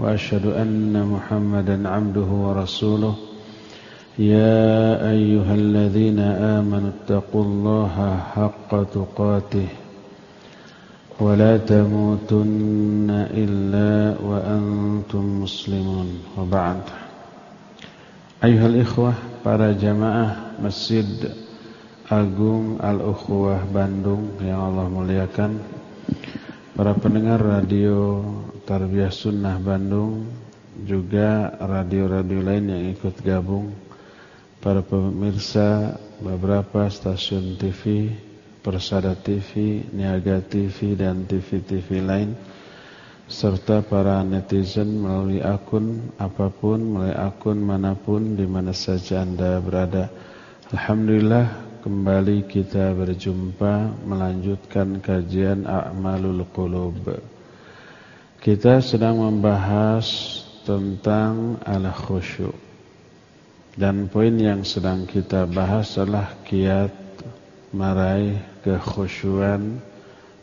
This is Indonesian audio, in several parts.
وأشهد أن محمدا عبده ورسوله يا أيها الذين آمنوا اتقوا الله حق تقاته ولا تموتن إلا وأنتم مسلمون وبعد أيها الإخوة para jamaah Masjid Agung Al-Ukhwah Bandung yang Allah muliakan Para pendengar radio Tarbiyah Sunnah Bandung Juga radio-radio lain yang ikut gabung Para pemirsa beberapa stasiun TV Persada TV, Niaga TV dan TV-TV lain Serta para netizen melalui akun apa pun, melalui akun mana pun di mana saja anda berada Alhamdulillah Kembali kita berjumpa melanjutkan kajian A'malul Qulub. Kita sedang membahas tentang al-khusyuk. Dan poin yang sedang kita bahas adalah kiat meraih kekhusyuan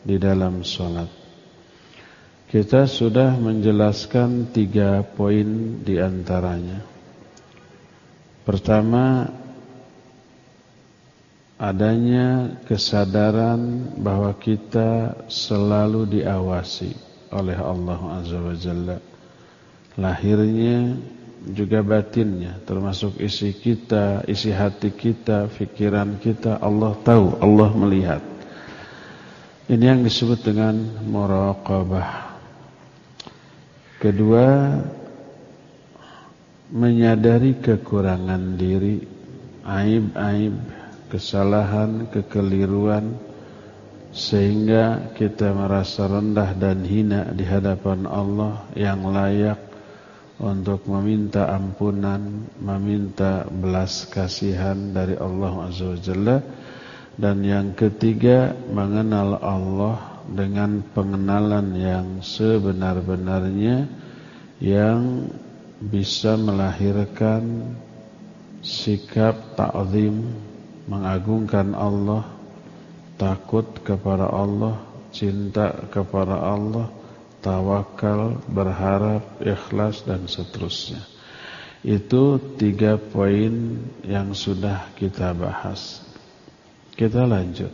di dalam sholat. Kita sudah menjelaskan tiga poin di antaranya. Pertama, adanya kesadaran bahwa kita selalu diawasi oleh Allah Azza wa Jalla. Lahirnya juga batinnya, termasuk isi kita, isi hati kita, fikiran kita, Allah tahu, Allah melihat. Ini yang disebut dengan muraqabah. Kedua, menyadari kekurangan diri, aib-aib kesalahan, kekeliruan sehingga kita merasa rendah dan hina di hadapan Allah yang layak untuk meminta ampunan, meminta belas kasihan dari Allah Azza wa Jalla. Dan yang ketiga mengenal Allah dengan pengenalan yang sebenar-benarnya yang bisa melahirkan sikap ta'zim mengagungkan Allah, takut kepada Allah, cinta kepada Allah, tawakal, berharap, ikhlas dan seterusnya. Itu tiga poin yang sudah kita bahas. Kita lanjut.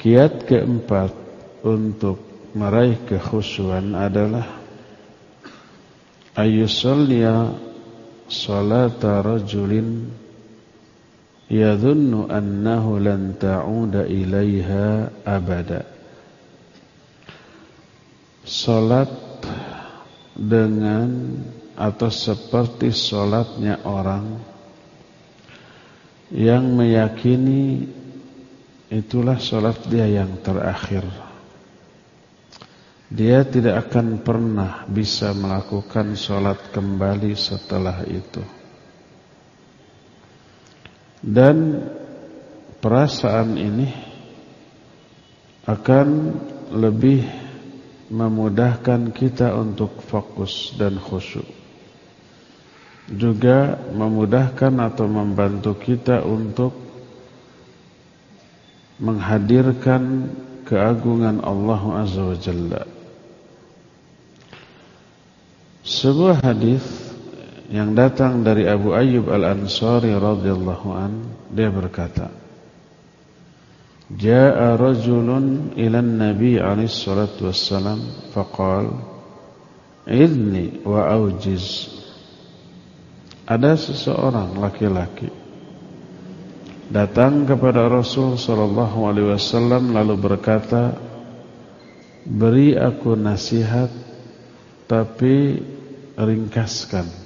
Kiat keempat untuk meraih kekhusyuan adalah ayyusalliya salata rajulin yadhunnu annahu lan ta'uda ilaiha abada. Salat dengan atau seperti salatnya orang yang meyakini itulah salat dia yang terakhir. Dia tidak akan pernah bisa melakukan salat kembali setelah itu dan perasaan ini akan lebih memudahkan kita untuk fokus dan khusyuk. Juga memudahkan atau membantu kita untuk menghadirkan keagungan Allah Azza wa Jalla. Sebuah hadis yang datang dari Abu Ayyub Al-Ansari radhiyallahu an dia berkata Ja'a rajulun ila an-nabi alaihi salatu wassalam faqal idni wa aujiz Ada seseorang laki-laki datang kepada Rasul sallallahu alaihi wasallam lalu berkata Beri aku nasihat tapi ringkaskan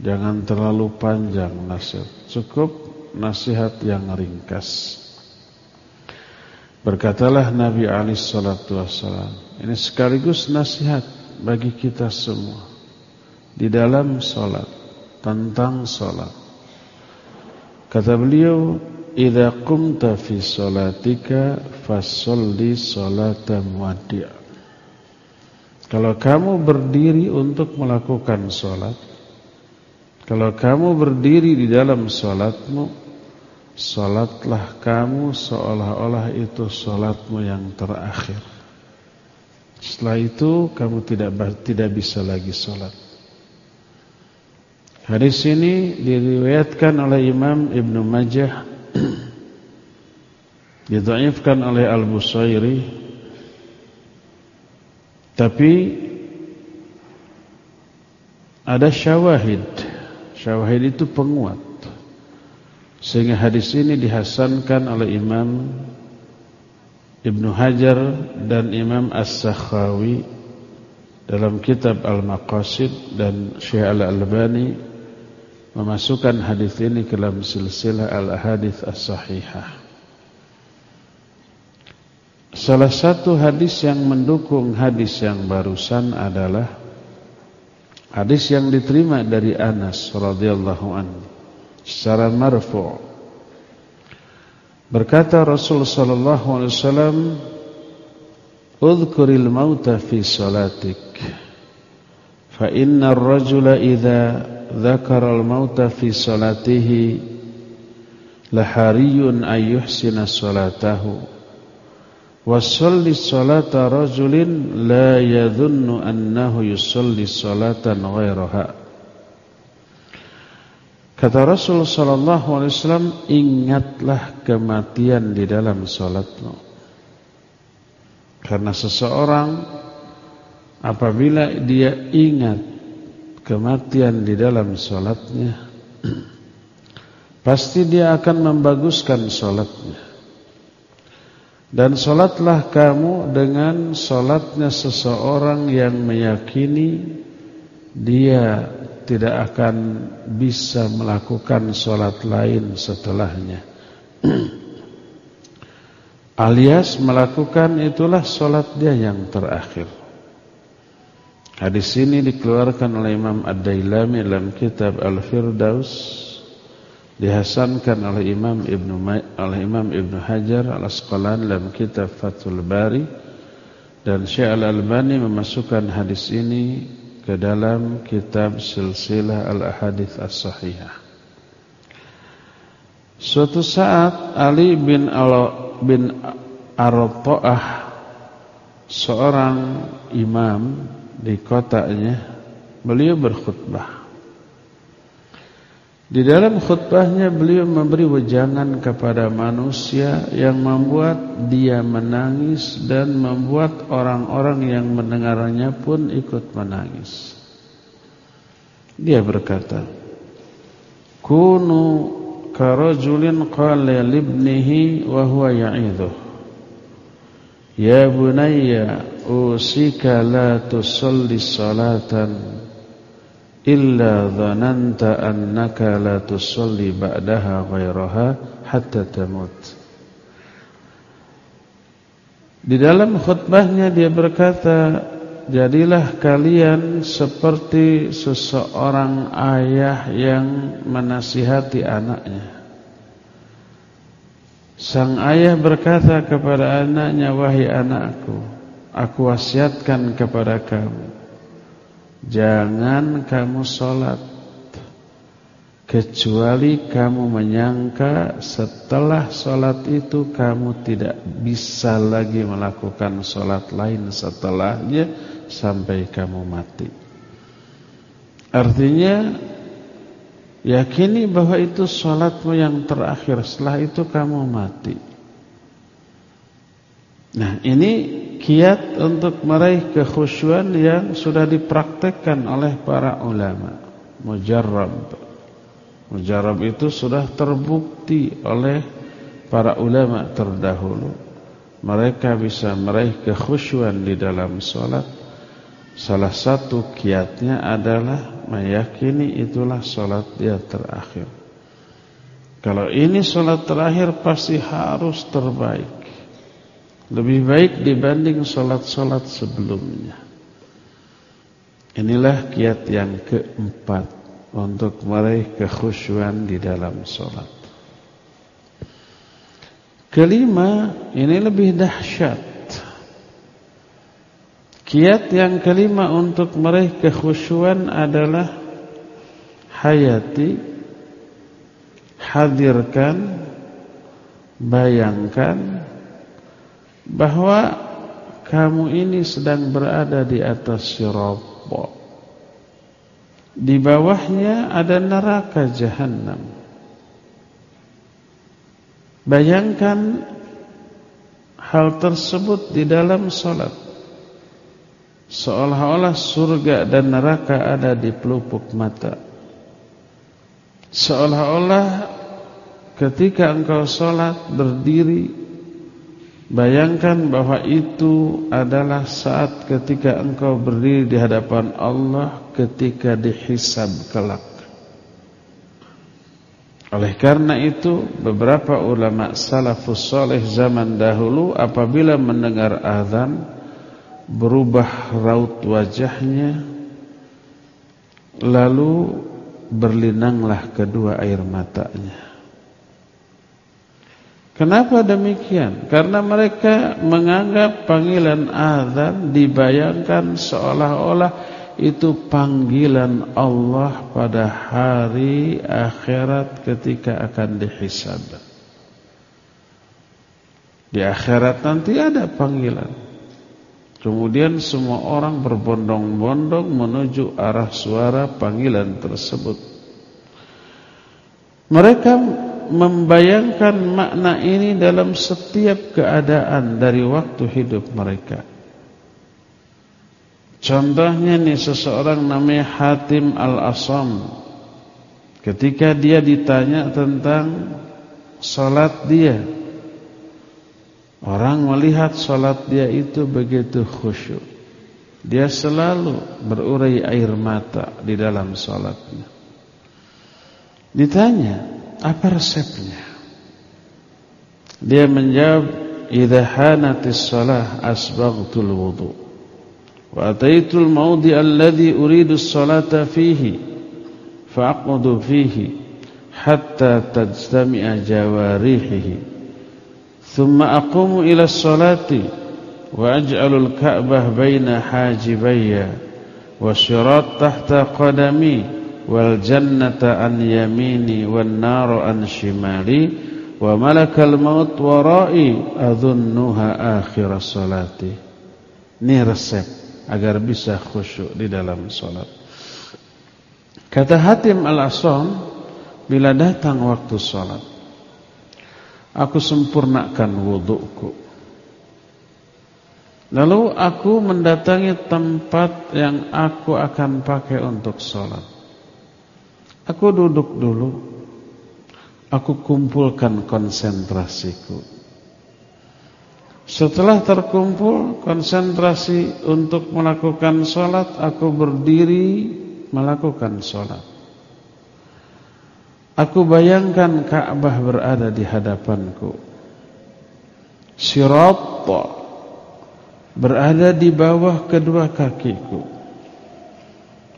Jangan terlalu panjang nasihat. Cukup nasihat yang ringkas. Berkatalah Nabi Ali salatu wassalam, Ini sekaligus nasihat bagi kita semua di dalam solat tentang solat. Kata beliau, "Idza qumta fi salatika fasolli salata muwaddi'." Kalau kamu berdiri untuk melakukan solat, kalau kamu berdiri di dalam solatmu, solatlah kamu seolah-olah itu solatmu yang terakhir. Setelah itu kamu tidak tidak bisa lagi solat. Hadis ini diriwayatkan oleh Imam Ibn Majah Didhaifkan oleh Al-Busairi Tapi Ada syawahid Syawahid itu penguat Sehingga hadis ini dihasankan oleh Imam Ibn Hajar dan Imam As-Sakhawi Dalam kitab Al-Maqasid dan Syekh Al-Albani memasukkan hadis ini ke dalam silsilah al-hadis as-sahihah. Salah satu hadis yang mendukung hadis yang barusan adalah Hadis yang diterima dari Anas radhiyallahu anhu secara marfu. Berkata Rasul sallallahu alaihi wasallam, "Udhkuril mauta fi salatik." Fa inna ar-rajula idza dzakara al-mauta fi salatihi lahariyun ayyuhsina salatahu. Wasalli salata rajulin la yadhunnu annahu yusalli salatan ghairaha. Kata Rasul sallallahu alaihi wasallam, ingatlah kematian di dalam salatmu. Karena seseorang apabila dia ingat kematian di dalam salatnya, pasti dia akan membaguskan salatnya. Dan solatlah kamu dengan solatnya seseorang yang meyakini Dia tidak akan bisa melakukan solat lain setelahnya. Alias melakukan itulah solat dia yang terakhir. Hadis ini dikeluarkan oleh Imam Ad-Dailami dalam kitab Al-Firdaus dihasankan oleh Imam Ibnu oleh Imam Hajar Al-Asqalani dalam kitab Fathul Bari dan Syekh Al-Albani memasukkan hadis ini ke dalam kitab Silsilah Al-Ahadits As-Sahihah. Suatu saat Ali bin Al bin seorang imam di kotanya beliau berkhutbah. Di dalam khutbahnya beliau memberi wejangan kepada manusia yang membuat dia menangis dan membuat orang-orang yang mendengarnya pun ikut menangis. Dia berkata, "Kunu karajulin qala libnihi wa huwa ya'idhu." Ya bunayya usika la tusalli salatan illa dhananta annaka la tusalli ba'daha ghairaha hatta tamut. Di dalam khutbahnya dia berkata jadilah kalian seperti seseorang ayah yang menasihati anaknya. Sang ayah berkata kepada anaknya, "Wahai anakku, aku wasiatkan kepada kamu, jangan kamu sholat kecuali kamu menyangka setelah sholat itu kamu tidak bisa lagi melakukan sholat lain setelahnya sampai kamu mati." Artinya Yakini bahwa itu sholatmu yang terakhir Setelah itu kamu mati Nah ini kiat untuk meraih kekhusyuan yang sudah dipraktekkan oleh para ulama Mujarrab Mujarrab itu sudah terbukti oleh para ulama terdahulu Mereka bisa meraih kekhusyuan di dalam sholat Salah satu kiatnya adalah meyakini itulah solat dia terakhir. Kalau ini solat terakhir pasti harus terbaik. Lebih baik dibanding solat-solat sebelumnya. Inilah kiat yang keempat untuk meraih kekhusyuan di dalam solat. Kelima, ini lebih dahsyat. Kiat yang kelima untuk meraih kekhusyuan adalah hayati, hadirkan, bayangkan bahwa kamu ini sedang berada di atas sirat. Di bawahnya ada neraka jahanam. Bayangkan hal tersebut di dalam salat. Seolah-olah surga dan neraka ada di pelupuk mata. Seolah-olah ketika engkau salat berdiri Bayangkan bahwa itu adalah saat ketika engkau berdiri di hadapan Allah ketika dihisab kelak. Oleh karena itu beberapa ulama salafus soleh zaman dahulu apabila mendengar azan berubah raut wajahnya lalu berlinanglah kedua air matanya. Kenapa demikian? Karena mereka menganggap panggilan azan dibayangkan seolah-olah itu panggilan Allah pada hari akhirat ketika akan dihisab. Di akhirat nanti ada panggilan. Kemudian semua orang berbondong-bondong menuju arah suara panggilan tersebut. Mereka membayangkan makna ini dalam setiap keadaan dari waktu hidup mereka. Contohnya nih seseorang namanya Hatim Al-Asam. Ketika dia ditanya tentang salat dia. Orang melihat salat dia itu begitu khusyuk. Dia selalu berurai air mata di dalam salatnya. Ditanya, apa resepnya? Dia menjawab, "Idza hanatis shalah asbaghtul wudu." Wa ataitul mawdi alladhi uridu as-salata fihi fa'aqudu fihi hatta tajtami'a jawarihihi. Thumma aqumu ila as-salati wa aj'alul ka'bah baina hajibayya wa syirat tahta qadami wal jannata an yamini wan nar an shimali wa malakal maut warai adhunnuha akhir salati. Ini resep agar bisa khusyuk di dalam salat. Kata Hatim al-Asam bila datang waktu salat aku sempurnakan wuduku Lalu aku mendatangi tempat yang aku akan pakai untuk sholat Aku duduk dulu. Aku kumpulkan konsentrasiku. Setelah terkumpul konsentrasi untuk melakukan sholat Aku berdiri melakukan sholat. Aku bayangkan Ka'bah berada di hadapanku. Sirat berada di bawah kedua kakiku.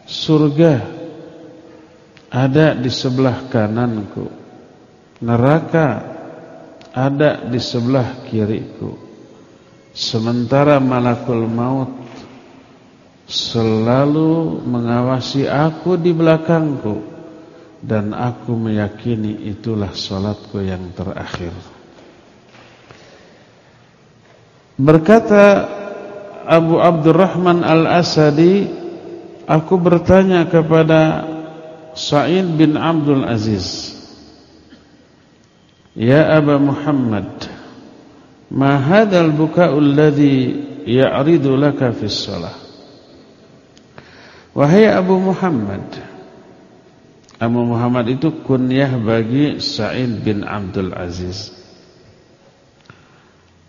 Surga ada di sebelah kananku. Neraka ada di sebelah kiriku. Sementara malakul maut selalu mengawasi aku di belakangku dan aku meyakini itulah salatku yang terakhir. Berkata Abu Abdurrahman Al-Asadi aku bertanya kepada Sa'id bin Abdul Aziz. Ya Aba Muhammad Ma hadal buka'u alladhi ya'ridu laka fis salah Wahai Abu Muhammad Abu Muhammad itu kunyah bagi Sa'id bin Abdul Aziz.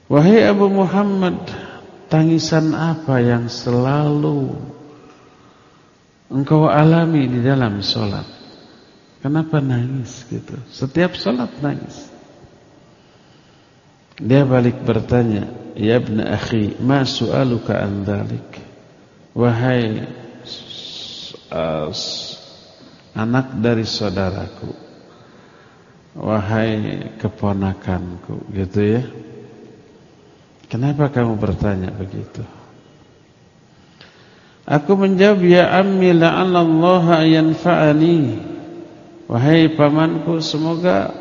Wahai Abu Muhammad Tangisan apa yang selalu engkau alami di dalam sholat? Kenapa nangis gitu? Setiap sholat nangis. Dia balik bertanya, "Ya ibn akhi, ma su'aluka an dhalik?" Wahai uh, anak dari saudaraku. Wahai keponakanku, gitu ya. Kenapa kamu bertanya begitu? Aku menjawab, "Ya ammi la'allallaha yanfa'ani." Wahai pamanku, semoga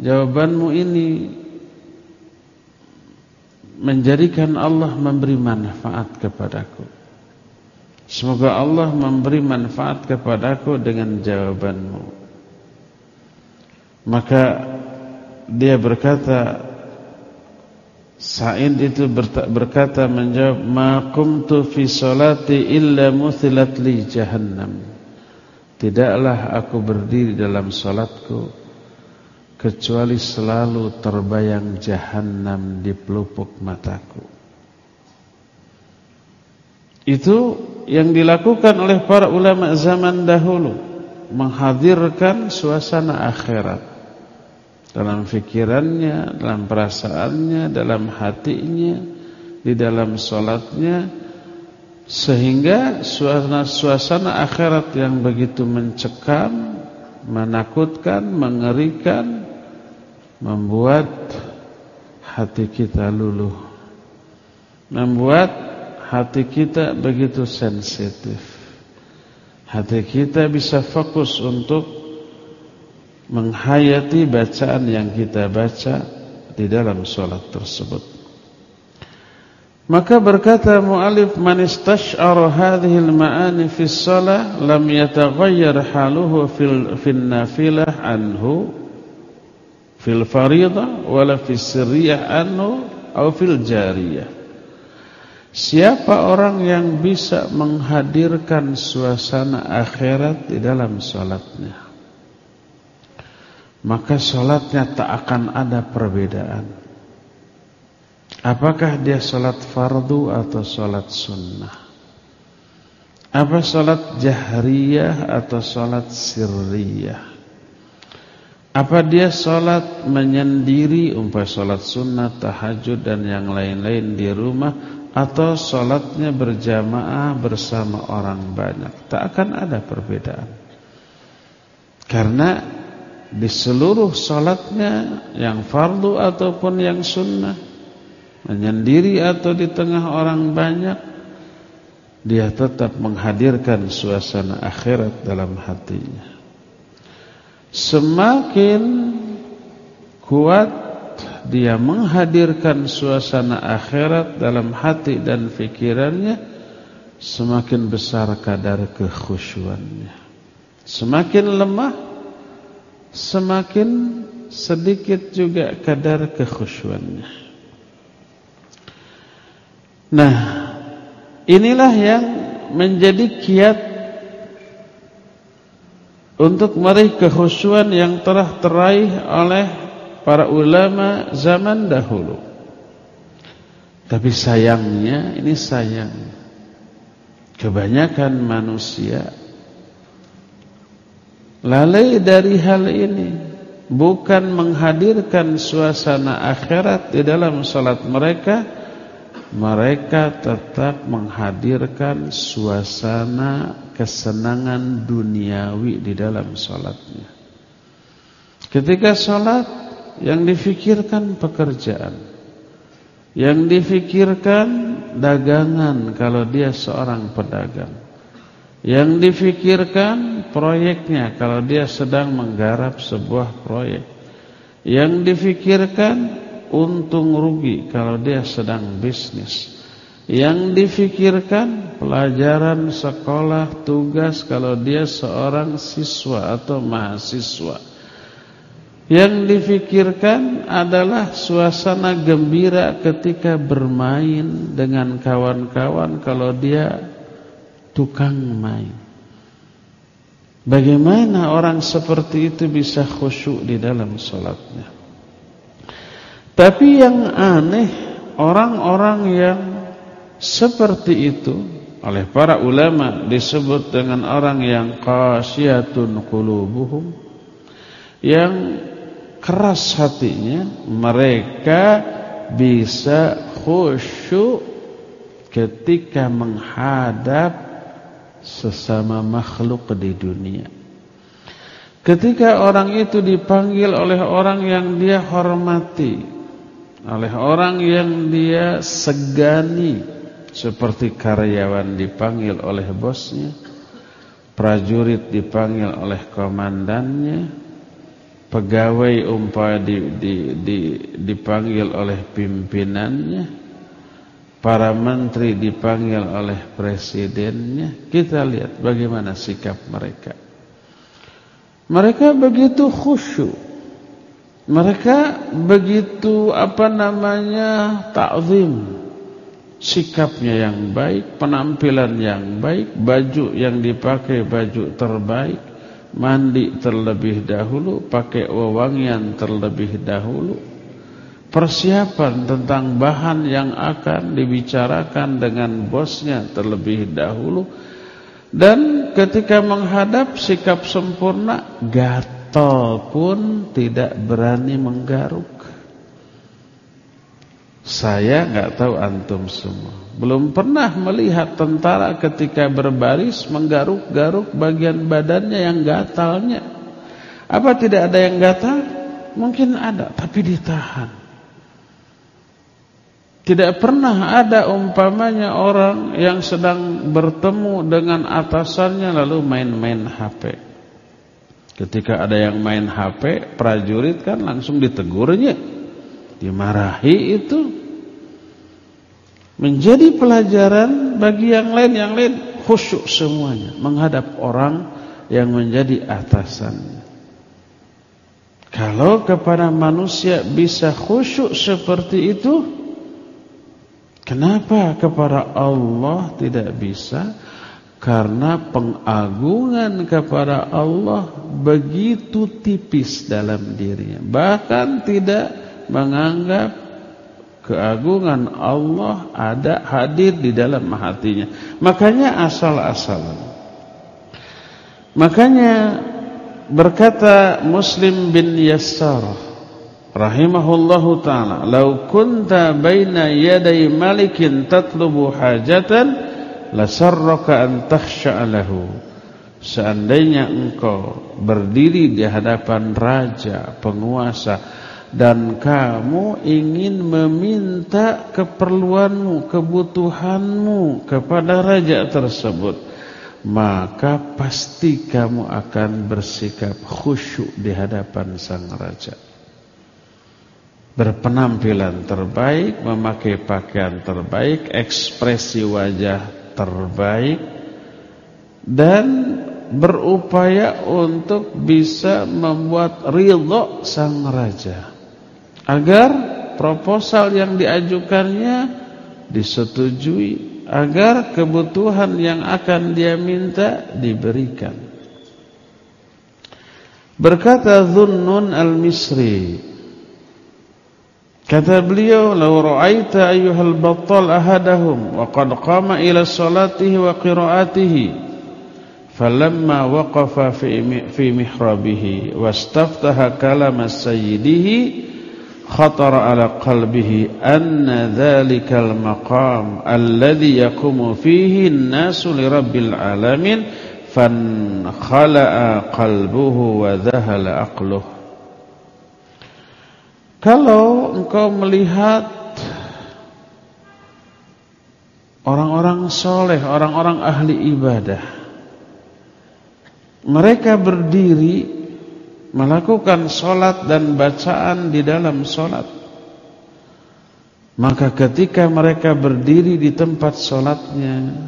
jawabanmu ini menjadikan Allah memberi manfaat kepadaku. Semoga Allah memberi manfaat kepadaku dengan jawabanmu. Maka dia berkata, Sa'id itu berkata menjawab, "Ma qumtu fi salati illa muthilat li jahannam." Tidaklah aku berdiri dalam salatku kecuali selalu terbayang jahanam di pelupuk mataku. Itu yang dilakukan oleh para ulama zaman dahulu, menghadirkan suasana akhirat dalam fikirannya, dalam perasaannya, dalam hatinya, di dalam solatnya, sehingga suasana suasana akhirat yang begitu mencekam, menakutkan, mengerikan, membuat hati kita luluh membuat hati kita begitu sensitif. Hati kita bisa fokus untuk menghayati bacaan yang kita baca di dalam solat tersebut. Maka berkata mu'alif man istash'ara hadhihi al-ma'ani fi shalah lam yataghayyar haluhu fil fin nafilah anhu fil faridah wala fis sirriyah anhu atau fil jariyah. Siapa orang yang bisa menghadirkan suasana akhirat di dalam salatnya maka salatnya tak akan ada perbedaan. Apakah dia salat fardu atau salat sunnah? Apa salat jahriyah atau salat sirriyah? Apa dia sholat menyendiri umpah sholat sunnah, tahajud dan yang lain-lain di rumah Atau sholatnya berjamaah bersama orang banyak? Tak akan ada perbedaan. Karena di seluruh sholatnya Yang fardu ataupun yang sunnah Menyendiri atau di tengah orang banyak Dia tetap menghadirkan suasana akhirat dalam hatinya. Semakin kuat dia menghadirkan suasana akhirat dalam hati dan fikirannya Semakin besar kadar kekhusyuannya. Semakin lemah Semakin sedikit juga kadar kekhusyuannya Nah inilah yang menjadi kiat untuk meraih kehusuan yang telah teraih oleh para ulama zaman dahulu. Tapi sayangnya, ini sayang. Kebanyakan manusia lalai dari hal ini. Bukan menghadirkan suasana akhirat di dalam salat mereka, mereka tetap menghadirkan suasana kesenangan duniawi di dalam sholatnya. Ketika sholat yang difikirkan pekerjaan, yang difikirkan dagangan kalau dia seorang pedagang, yang difikirkan proyeknya kalau dia sedang menggarap sebuah proyek, yang difikirkan untung rugi kalau dia sedang bisnis. Yang difikirkan pelajaran sekolah tugas kalau dia seorang siswa atau mahasiswa. Yang difikirkan adalah suasana gembira ketika bermain dengan kawan-kawan kalau dia tukang main. Bagaimana orang seperti itu bisa khusyuk di dalam sholatnya? Tapi yang aneh orang-orang yang seperti itu oleh para ulama disebut dengan orang yang qasyatun qulubuhum yang keras hatinya, mereka bisa khusyuk ketika menghadap sesama makhluk di dunia. Ketika orang itu dipanggil oleh orang yang dia hormati, oleh orang yang dia segani, seperti karyawan dipanggil oleh bosnya, prajurit dipanggil oleh komandannya, pegawai umpah di, di, di, dipanggil oleh pimpinannya, para menteri dipanggil oleh presidennya, kita lihat bagaimana sikap mereka. Mereka begitu khusyuk. Mereka begitu apa namanya ta'zim. Sikapnya yang baik, penampilan yang baik, baju yang dipakai baju terbaik mandi terlebih dahulu, pakai wewangian terlebih dahulu, persiapan tentang bahan yang akan dibicarakan dengan bosnya terlebih dahulu, dan ketika menghadap sikap sempurna, gatal pun tidak berani menggaruk. Saya nggak tahu antum semua. Belum pernah melihat tentara ketika berbaris menggaruk-garuk bagian badannya yang gatalnya. Apa tidak ada yang gatal? Mungkin ada, tapi ditahan. Tidak pernah ada umpamanya orang yang sedang bertemu dengan atasannya lalu main-main HP. Ketika ada yang main HP, prajurit kan langsung ditegurnya. Dimarahi itu menjadi pelajaran bagi yang lain yang lain khusyuk semuanya menghadap orang yang menjadi atasannya. Kalau kepada manusia bisa khusyuk seperti itu, kenapa kepada Allah tidak bisa? Karena pengagungan kepada Allah begitu tipis dalam dirinya. Bahkan tidak menganggap keagungan Allah ada hadir di dalam hatinya. Makanya asal-asalan. Makanya berkata Muslim bin Yassar rahimahullahu taala, "Lau kunta baina yaday malikin tatlubu hajatan lasarraka an takhsha'a lahu." Seandainya engkau berdiri di hadapan raja, penguasa dan kamu ingin meminta keperluanmu, kebutuhanmu kepada raja tersebut, maka pasti kamu akan bersikap khusyuk di hadapan sang raja. Berpenampilan terbaik, memakai pakaian terbaik, ekspresi wajah terbaik, dan berupaya untuk bisa membuat ridho sang raja. Agar proposal yang diajukannya disetujui agar kebutuhan yang akan dia minta diberikan. Berkata Dhunnun al-Misri kata beliau law ra'aita ayyuhal battal ahadahum wa qad qama ila salatihi wa qiraatihi falamma waqafa fi fi mihrabihi wastaftaha kalama sayyidihi خطر على قلبه أن ذلك المقام الذي يقوم فيه الناس لرب العالمين فانخلأ قلبه وذهل عقله Kalau engkau melihat orang-orang soleh, orang-orang ahli ibadah, mereka berdiri melakukan solat dan bacaan di dalam solat. Maka ketika mereka berdiri di tempat solatnya,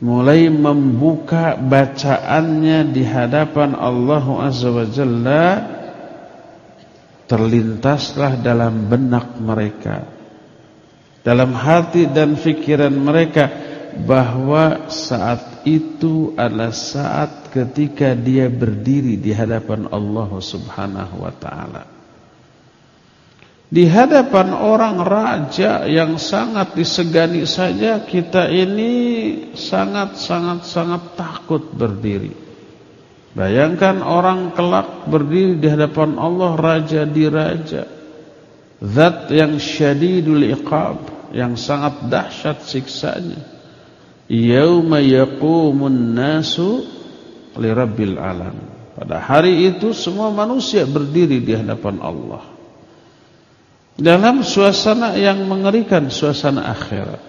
mulai membuka bacaannya di hadapan Allah Azza wa Jalla, terlintaslah dalam benak mereka, dalam hati dan fikiran mereka bahwa saat itu adalah saat ketika dia berdiri di hadapan Allah Subhanahu wa taala. Di hadapan orang raja yang sangat disegani saja kita ini sangat sangat sangat takut berdiri. Bayangkan orang kelak berdiri di hadapan Allah raja di raja. Zat yang syadidul iqab, yang sangat dahsyat siksanya. Yauma yaqumun nasu li rabbil alam. Pada hari itu semua manusia berdiri di hadapan Allah. Dalam suasana yang mengerikan, suasana akhirat.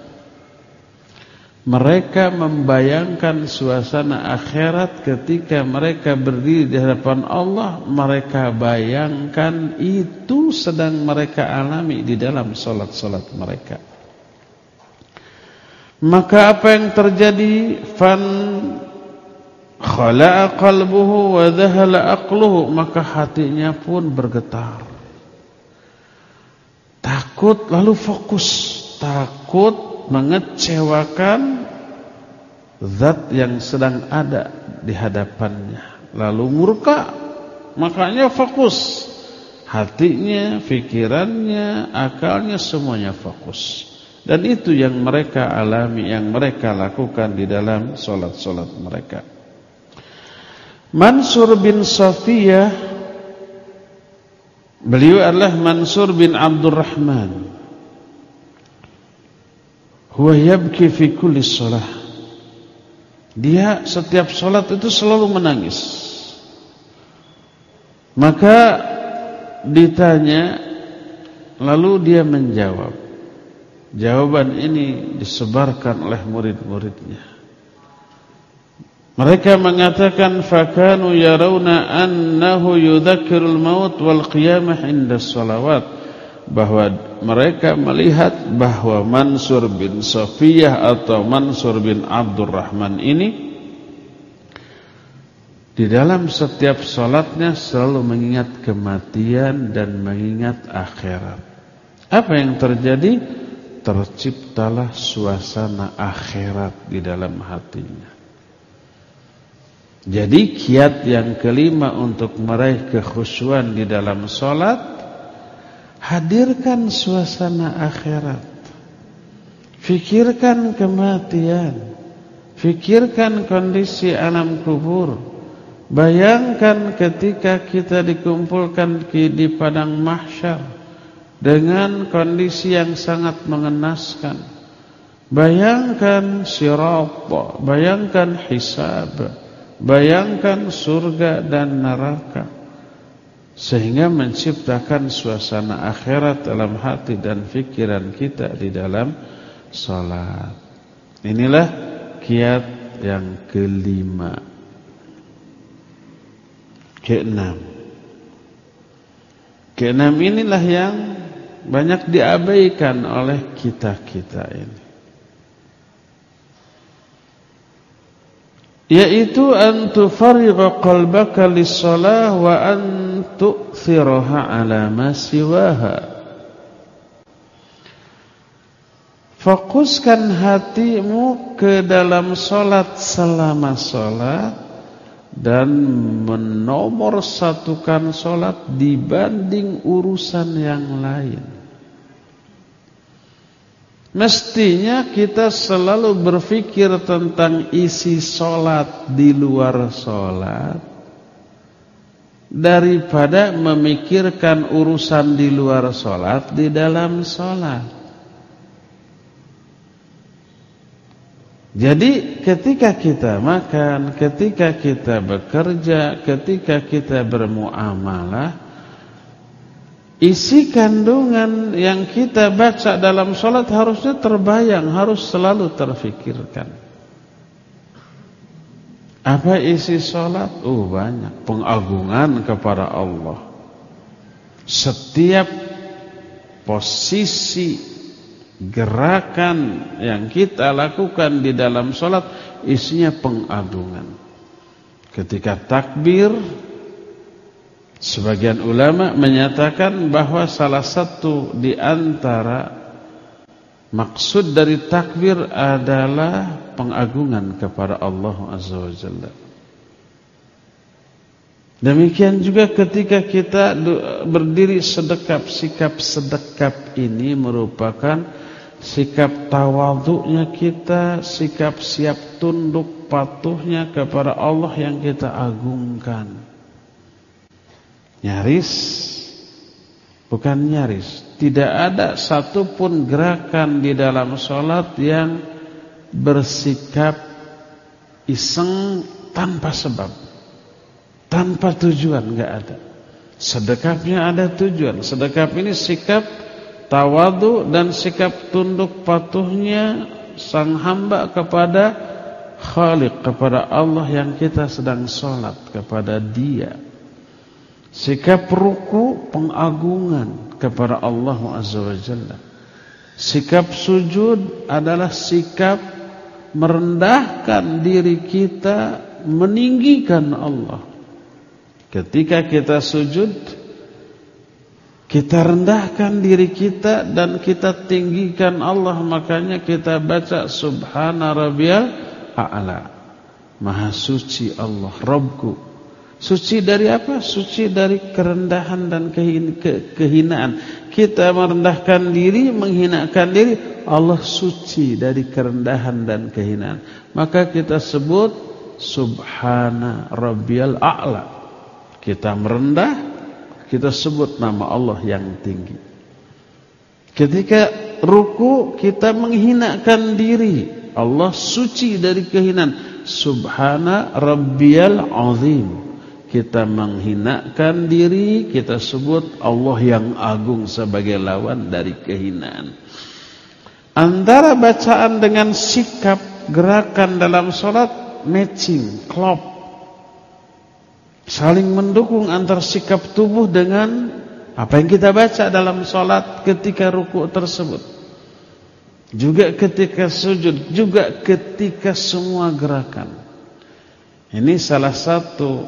Mereka membayangkan suasana akhirat ketika mereka berdiri di hadapan Allah. Mereka bayangkan itu sedang mereka alami di dalam solat-solat mereka. Maka apa yang terjadi? Fan khala'a qalbuhu wa dhahala aqluhu. Maka hatinya pun bergetar. Takut lalu fokus. Takut mengecewakan zat yang sedang ada di hadapannya. Lalu murka makanya fokus. Hatinya pikirannya akalnya semuanya fokus. Dan itu yang mereka alami yang mereka lakukan di dalam solat-solat mereka. Mansur bin Safiyah beliau adalah Mansur bin Abdurrahman Huwa yabki fi kulli shalah. Dia setiap salat itu selalu menangis. Maka ditanya lalu dia menjawab. Jawaban ini disebarkan oleh murid-muridnya. Mereka mengatakan fakanu yarawna annahu yudzakkirul maut wal qiyamah inda shalawat bahwa mereka melihat bahwa Mansur bin Safiyah atau Mansur bin Abdurrahman ini di dalam setiap sholatnya selalu mengingat kematian dan mengingat akhirat. Apa yang terjadi? Terciptalah suasana akhirat di dalam hatinya. Jadi kiat yang kelima untuk meraih kekhusyuan di dalam sholat Hadirkan suasana akhirat. Fikirkan kematian. Fikirkan kondisi alam kubur. Bayangkan ketika kita dikumpulkan di padang mahsyar dengan kondisi yang sangat mengenaskan. Bayangkan sirat, bayangkan hisab, bayangkan surga dan neraka sehingga menciptakan suasana akhirat dalam hati dan fikiran kita di dalam salat. Inilah kiat yang kelima. Keenam. Keenam inilah yang banyak diabaikan oleh kita-kita ini. yaitu an tufarriqa qalbaka lis-shalah wa an tu'thiraha ala ma siwaha Fokuskan hatimu ke dalam solat selama solat dan menomor satukan solat dibanding urusan yang lain. Mestinya kita selalu berpikir tentang isi solat di luar solat Daripada memikirkan urusan di luar solat di dalam solat Jadi ketika kita makan, ketika kita bekerja, ketika kita bermuamalah Isi kandungan yang kita baca dalam sholat harusnya terbayang, harus selalu terfikirkan. Apa isi sholat? Oh banyak, pengagungan kepada Allah. Setiap posisi gerakan yang kita lakukan di dalam sholat isinya pengagungan. Ketika takbir Sebagian ulama menyatakan bahwa salah satu di antara maksud dari takbir adalah pengagungan kepada Allah Azza wa Jalla. Demikian juga ketika kita berdiri sedekap, sikap sedekap ini merupakan sikap tawaduknya kita, sikap siap tunduk patuhnya kepada Allah yang kita agungkan. Nyaris, bukan nyaris, tidak ada satupun gerakan di dalam sholat yang bersikap iseng tanpa sebab, tanpa tujuan, nggak ada. Sedekapnya ada tujuan. Sedekap ini sikap tawadu dan sikap tunduk patuhnya sang hamba kepada Khalik kepada Allah yang kita sedang sholat kepada Dia. Sikap ruku pengagungan kepada Allah Azza wa. Sikap sujud adalah sikap merendahkan diri kita meninggikan Allah. Ketika kita sujud kita rendahkan diri kita dan kita tinggikan Allah makanya kita baca subhana rabbiyal a'la. Maha suci Allah Rabbku. Suci dari apa? Suci dari kerendahan dan kehinaan. Kita merendahkan diri, menghinakan diri, Allah suci dari kerendahan dan kehinaan. Maka kita sebut subhana rabbiyal a'la. Kita merendah kita sebut nama Allah yang tinggi. Ketika ruku kita menghinakan diri. Allah suci dari kehinaan. Subhana rabbiyal azim. Kita menghinakan diri, kita sebut Allah yang agung sebagai lawan dari kehinaan. Antara bacaan dengan sikap gerakan dalam sholat matching, klop saling mendukung antar sikap tubuh dengan apa yang kita baca dalam sholat ketika ruku tersebut. Juga ketika sujud, juga ketika semua gerakan. Ini salah satu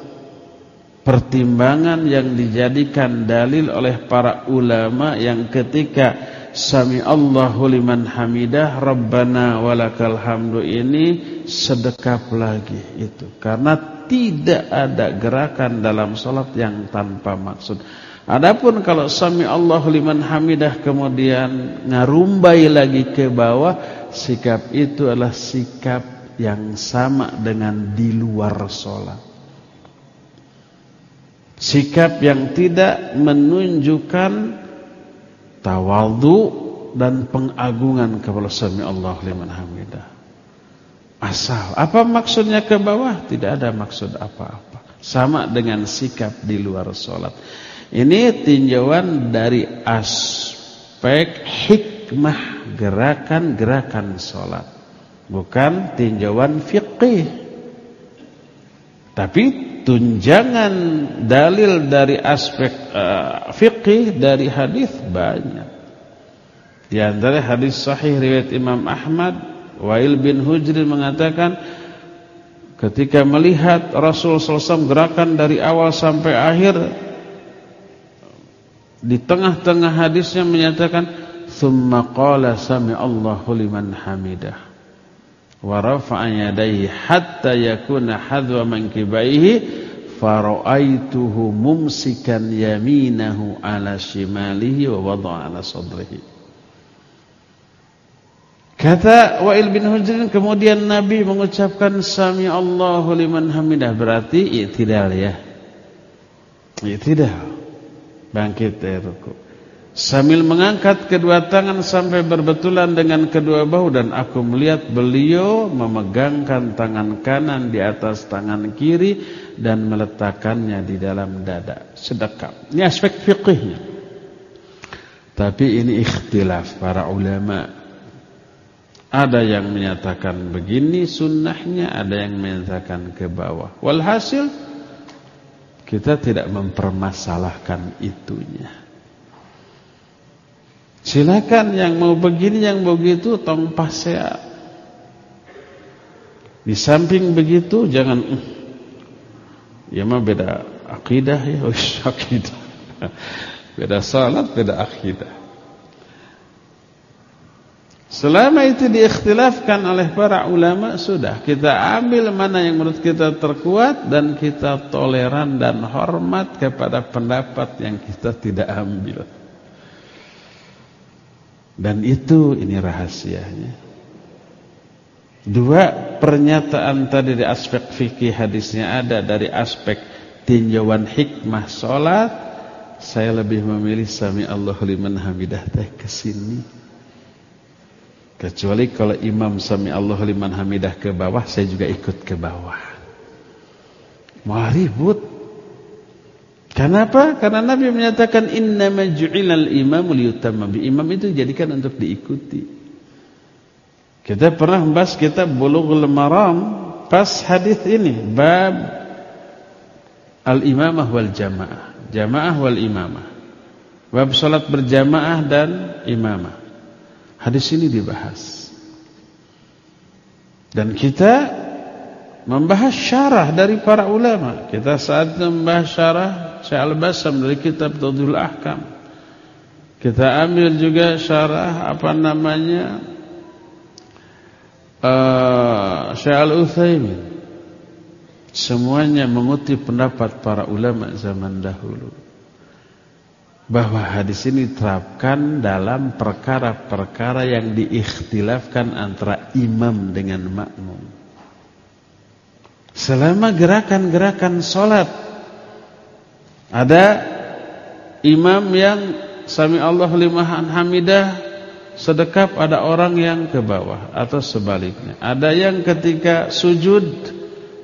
pertimbangan yang dijadikan dalil oleh para ulama yang ketika Sami Allahu liman hamidah Rabbana walakal hamdu ini sedekap lagi itu. Karena tidak ada gerakan dalam solat yang tanpa maksud. Adapun kalau sami Allahu liman hamidah kemudian ngarumbai lagi ke bawah, sikap itu adalah sikap yang sama dengan di luar solat. Sikap yang tidak menunjukkan tawadhu dan pengagungan kepada sami Allahu liman hamidah asal. Apa maksudnya ke bawah? Tidak ada maksud apa-apa. Sama dengan sikap di luar sholat. Ini tinjauan dari aspek hikmah gerakan-gerakan sholat. Bukan tinjauan fiqih. Tapi tunjangan dalil dari aspek uh, fiqih dari hadis banyak. Di antara hadis sahih riwayat Imam Ahmad Wail bin Hujrin mengatakan ketika melihat Rasul SAW gerakan dari awal sampai akhir di tengah-tengah hadisnya menyatakan thumma qala sami Allahu liman hamidah wa rafa'a hatta yakuna hadwa mankibaihi faraaituhu mumsikan yaminahu ala shimalihi wa wada'a ala sadrihi Kata Wa'il bin Hujrin kemudian Nabi mengucapkan Sami Allahu liman hamidah berarti i'tidal ya. I'tidal. Bangkit dari ruku. Sambil mengangkat kedua tangan sampai berbetulan dengan kedua bahu dan aku melihat beliau memegangkan tangan kanan di atas tangan kiri dan meletakkannya di dalam dada. Sedekap. Ini aspek fiqihnya. Tapi ini ikhtilaf para ulama ada yang menyatakan begini sunnahnya, ada yang menyatakan ke bawah. Walhasil kita tidak mempermasalahkan itunya. Silakan yang mau begini, yang begitu, tong pasea. Di samping begitu jangan ya mah beda akidah ya, akidah. Beda salat, beda akidah. Selama itu diikhtilafkan oleh para ulama sudah kita ambil mana yang menurut kita terkuat dan kita toleran dan hormat kepada pendapat yang kita tidak ambil. Dan itu ini rahasianya. Dua pernyataan tadi di aspek fikih hadisnya ada dari aspek tinjauan hikmah solat. Saya lebih memilih sami Allahu liman hamidah teh ke sini. Kecuali kalau imam sami Allahu liman hamidah ke bawah, saya juga ikut ke bawah. Mau ribut. Kenapa? Karena Nabi menyatakan innama ju'ilal imamu liyutamma bi. Imam itu dijadikan untuk diikuti. Kita pernah membahas kitab Bulughul Maram pas hadis ini bab al-imamah wal jamaah. Jamaah wal imamah. Bab salat berjamaah dan imamah. Hadis ini dibahas. Dan kita membahas syarah dari para ulama. Kita saat membahas syarah Syekh Al-Basam dari kitab Tadhul Ahkam. Kita ambil juga syarah apa namanya uh, Syekh Al-Utsaimin semuanya mengutip pendapat para ulama zaman dahulu bahwa hadis ini diterapkan dalam perkara-perkara yang diikhtilafkan antara imam dengan makmum. Selama gerakan-gerakan solat ada imam yang sami Allah limahan hamidah sedekap ada orang yang ke bawah atau sebaliknya. Ada yang ketika sujud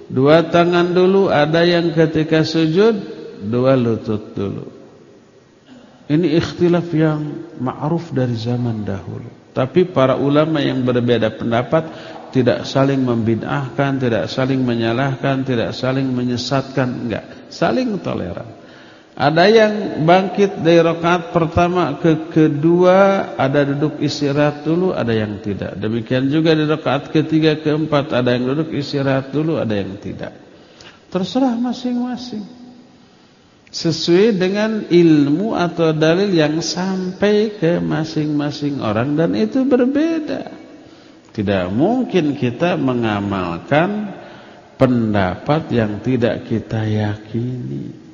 dua tangan dulu, ada yang ketika sujud dua lutut dulu. Ini ikhtilaf yang ma'ruf dari zaman dahulu. Tapi para ulama yang berbeda pendapat tidak saling membid'ahkan, tidak saling menyalahkan, tidak saling menyesatkan, enggak, saling toleran. Ada yang bangkit dari rakaat pertama ke kedua ada duduk istirahat dulu, ada yang tidak. Demikian juga di rakaat ketiga keempat ada yang duduk istirahat dulu, ada yang tidak. Terserah masing-masing. Sesuai dengan ilmu atau dalil yang sampai ke masing-masing orang dan itu berbeda. Tidak mungkin kita mengamalkan pendapat yang tidak kita yakini.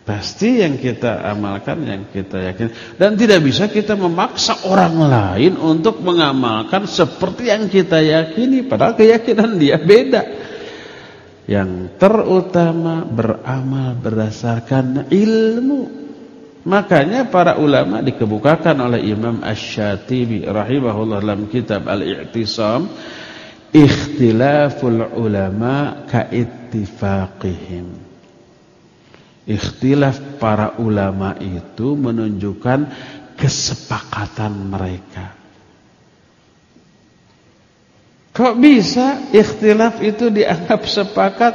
Pasti yang kita amalkan, yang kita yakin. Dan tidak bisa kita memaksa orang lain untuk mengamalkan seperti yang kita yakini. Padahal keyakinan dia beda. Yang terutama beramal berdasarkan ilmu. Makanya para ulama dikebukakan oleh Imam Ash-Shatibi rahimahullah dalam kitab Al-I'tisam. Ikhtilaful ulama ka'ittifaqihim. Ikhtilaf para ulama itu menunjukkan kesepakatan mereka. Kok bisa ikhtilaf itu dianggap sepakat?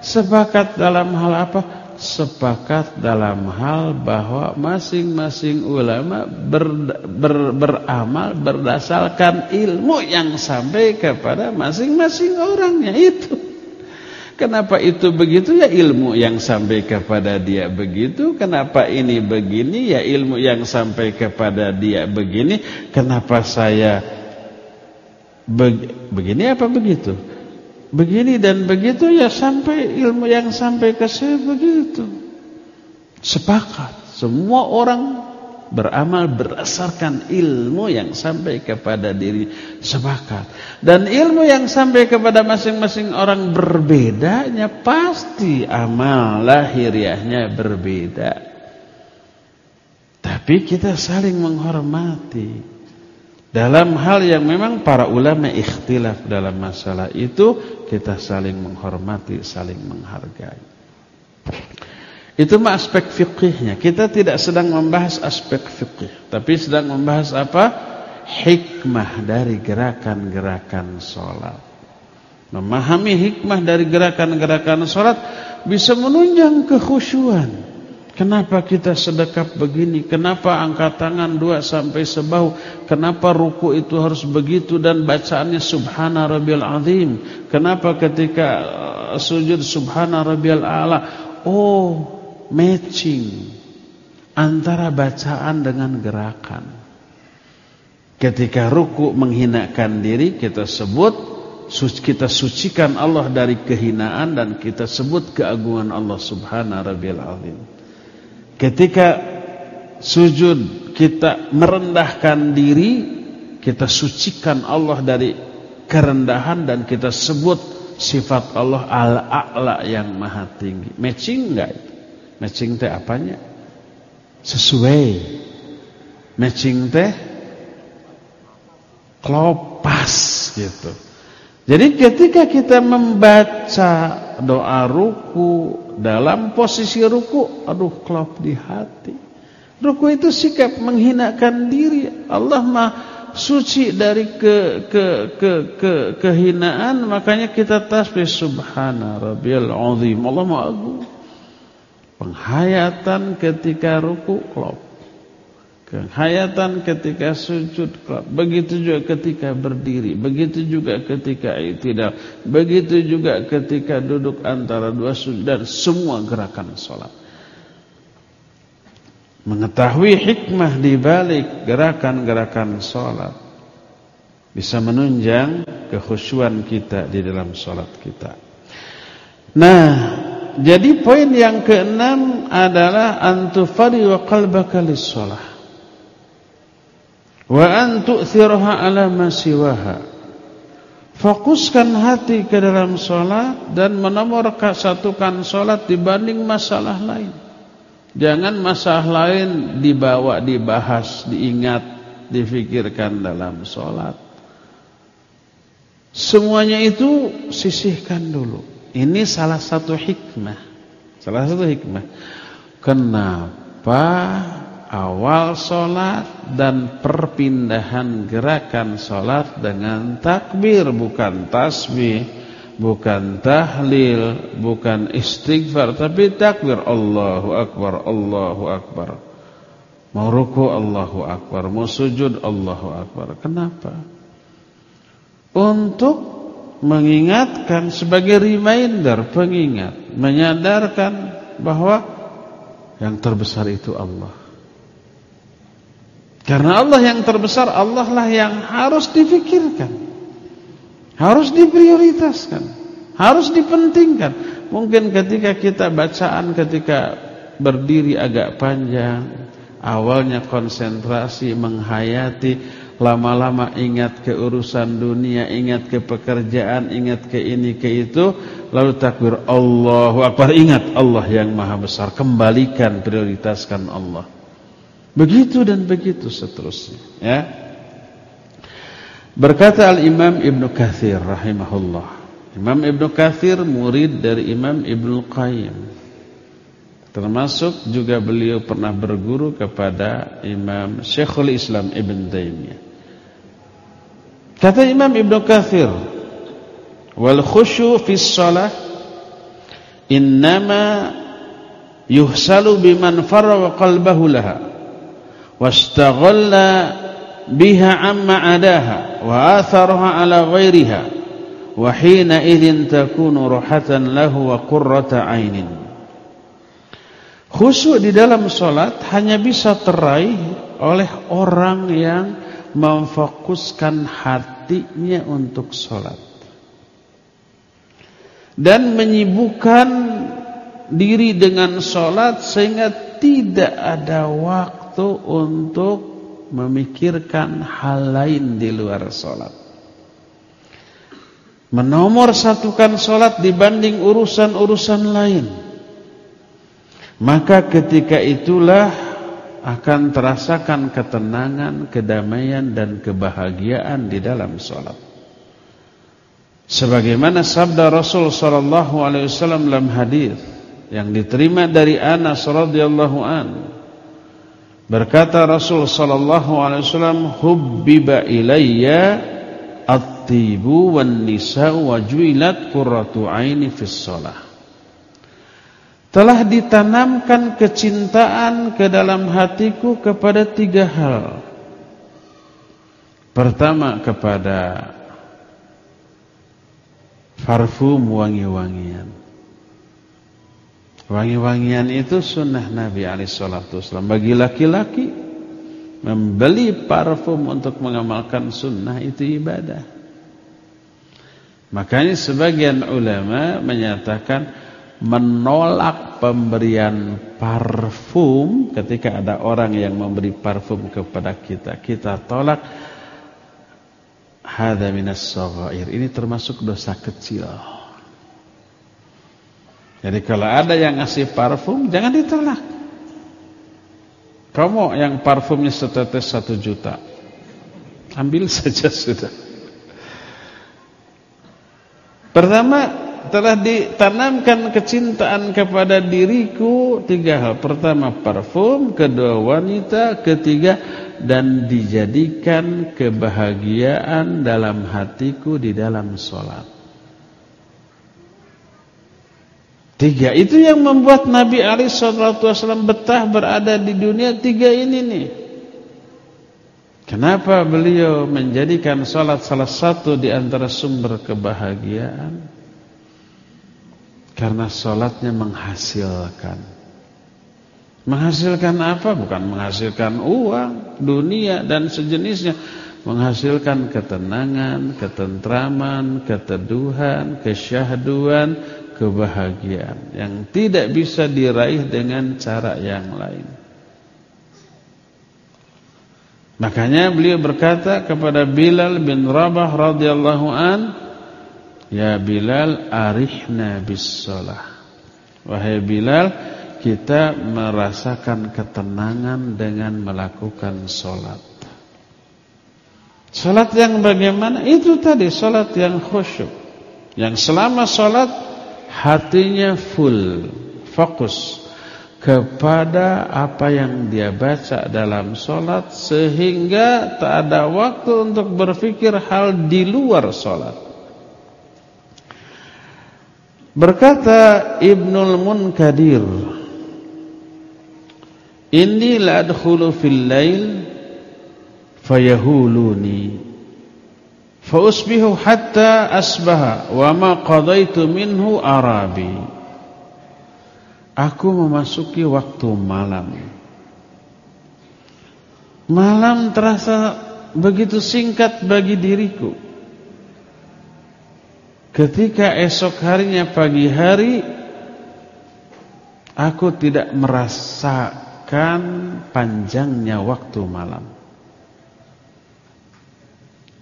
Sepakat dalam hal apa? Sepakat dalam hal bahwa masing-masing ulama ber, ber, beramal berdasarkan ilmu yang sampai kepada masing-masing orangnya itu. Kenapa itu begitu? Ya ilmu yang sampai kepada dia begitu. Kenapa ini begini? Ya ilmu yang sampai kepada dia begini. Kenapa saya begini apa begitu? Begini dan begitu ya sampai ilmu yang sampai ke saya begitu. Sepakat. Semua orang beramal berdasarkan ilmu yang sampai kepada diri sepakat. Dan ilmu yang sampai kepada masing-masing orang berbedanya pasti amal lahiriahnya berbeda. Tapi kita saling menghormati. Dalam hal yang memang para ulama ikhtilaf dalam masalah itu kita saling menghormati saling menghargai itu mah aspek fikihnya. Kita tidak sedang membahas aspek fikih, tapi sedang membahas apa? Hikmah dari gerakan-gerakan sholat. Memahami hikmah dari gerakan-gerakan sholat bisa menunjang kekhusyuan. Kenapa kita sedekap begini? Kenapa angkat tangan dua sampai sebahu? Kenapa ruku itu harus begitu dan bacaannya subhana rabbiyal azim? Kenapa ketika uh, sujud subhana rabbiyal a'la? Oh, matching antara bacaan dengan gerakan. Ketika ruku menghinakan diri kita sebut kita sucikan Allah dari kehinaan dan kita sebut keagungan Allah Subhanahu rabbiyal azim. Ketika sujud kita merendahkan diri, kita sucikan Allah dari kerendahan dan kita sebut sifat Allah al-a'la yang maha tinggi. Matching enggak itu? Matching teh apanya? Sesuai. Matching teh klopas gitu. Jadi ketika kita membaca doa ruku dalam posisi ruku, aduh klop di hati. Ruku itu sikap menghinakan diri. Allah mah suci dari ke ke ke ke kehinaan, makanya kita tasbih subhana rabbiyal azim. Allah maha agung. Penghayatan ketika ruku klop. Penghayatan ketika sujud klop. Begitu juga ketika berdiri, begitu juga ketika i'tidal, begitu juga ketika duduk antara dua sujud dan semua gerakan salat mengetahui hikmah di balik gerakan-gerakan sholat bisa menunjang kekhusyuan kita di dalam sholat kita. Nah, jadi poin yang keenam adalah antufari wa qalbaka lis-shalah. Wa an tu'thiraha ala ma. Fokuskan hati ke dalam sholat dan menomor satukan sholat dibanding masalah lain. Jangan masalah lain dibawa, dibahas, diingat, difikirkan dalam sholat. Semuanya itu sisihkan dulu. Ini salah satu hikmah. Salah satu hikmah. Kenapa awal sholat dan perpindahan gerakan sholat dengan takbir bukan tasbih bukan tahlil, bukan istighfar, tapi takbir Allahu Akbar, Allahu Akbar. Mau ruku Allahu Akbar, mau sujud Allahu Akbar. Kenapa? Untuk mengingatkan sebagai reminder, pengingat, menyadarkan bahwa yang terbesar itu Allah. Karena Allah yang terbesar, Allah lah yang harus difikirkan. Harus diprioritaskan, harus dipentingkan. Mungkin ketika kita bacaan ketika berdiri agak panjang, awalnya konsentrasi menghayati, lama-lama ingat ke urusan dunia, ingat ke pekerjaan, ingat ke ini ke itu, lalu takbir Allahu Akbar, ingat Allah yang Maha Besar, kembalikan prioritaskan Allah. Begitu dan begitu seterusnya, ya. Berkata Al-Imam Ibn Kathir rahimahullah. Imam Ibn Kathir murid dari Imam Ibn Qayyim. Termasuk juga beliau pernah berguru kepada Imam Syekhul Islam Ibn Taimiyah. Kata Imam Ibn Kathir, "Wal khusyu fi shalah innama yuhsalu biman farra qalbahu laha wastaghalla biha amma adaha wa atharha ala ghairiha wa hina idzin takunu ruhatan lahu wa qurrata ainin. Khusyuk di dalam salat hanya bisa teraih oleh orang yang memfokuskan hatinya untuk salat dan menyibukkan diri dengan salat sehingga tidak ada waktu untuk memikirkan hal lain di luar sholat. Menomor satukan sholat dibanding urusan-urusan lain. Maka ketika itulah akan terasakan ketenangan, kedamaian dan kebahagiaan di dalam sholat. Sebagaimana sabda Rasul sallallahu alaihi wasallam dalam hadis yang diterima dari Anas radhiyallahu anhu Berkata Rasul sallallahu alaihi wasallam, "Hubbiba ilayya at-tibu wan nisa'u wa ju'ilat qurratu 'aini fis shalah." Telah ditanamkan kecintaan ke dalam hatiku kepada tiga hal. Pertama kepada parfum wangi-wangian. Wangi-wangian itu sunnah Nabi SAW. Bagi laki-laki, membeli parfum untuk mengamalkan sunnah itu ibadah. Makanya sebagian ulama menyatakan menolak pemberian parfum ketika ada orang yang memberi parfum kepada kita. Kita tolak. Hadza minas saghair. Ini termasuk dosa kecil. Jadi kalau ada yang ngasih parfum jangan ditolak. Kamu yang parfumnya setetes satu juta ambil saja sudah. Pertama, telah ditanamkan kecintaan kepada diriku tiga hal. Pertama, parfum, kedua wanita, ketiga dan dijadikan kebahagiaan dalam hatiku di dalam sholat. Tiga itu yang membuat Nabi Ali SAW betah berada di dunia tiga ini nih. Kenapa beliau menjadikan salat salah satu di antara sumber kebahagiaan? Karena salatnya menghasilkan. Menghasilkan apa? Bukan menghasilkan uang, dunia dan sejenisnya. Menghasilkan ketenangan, ketentraman, keteduhan, kesyahduan, kebahagiaan yang tidak bisa diraih dengan cara yang lain. Makanya beliau berkata kepada Bilal bin Rabah radhiyallahu an, "Ya Bilal, arihna bis shalah." Wahai Bilal, kita merasakan ketenangan dengan melakukan salat. Salat yang bagaimana? Itu tadi salat yang khusyuk. Yang selama salat hatinya full, fokus kepada apa yang dia baca dalam solat sehingga tak ada waktu untuk berpikir hal di luar solat. Berkata Ibnul Munkadir, Inni la adkhulu fil lail fayahuluni fa usbihu hatta asbaha wa ma qadaitu minhu arabi. Aku memasuki waktu malam. Malam terasa begitu singkat bagi diriku. Ketika esok harinya pagi hari aku tidak merasakan panjangnya waktu malam.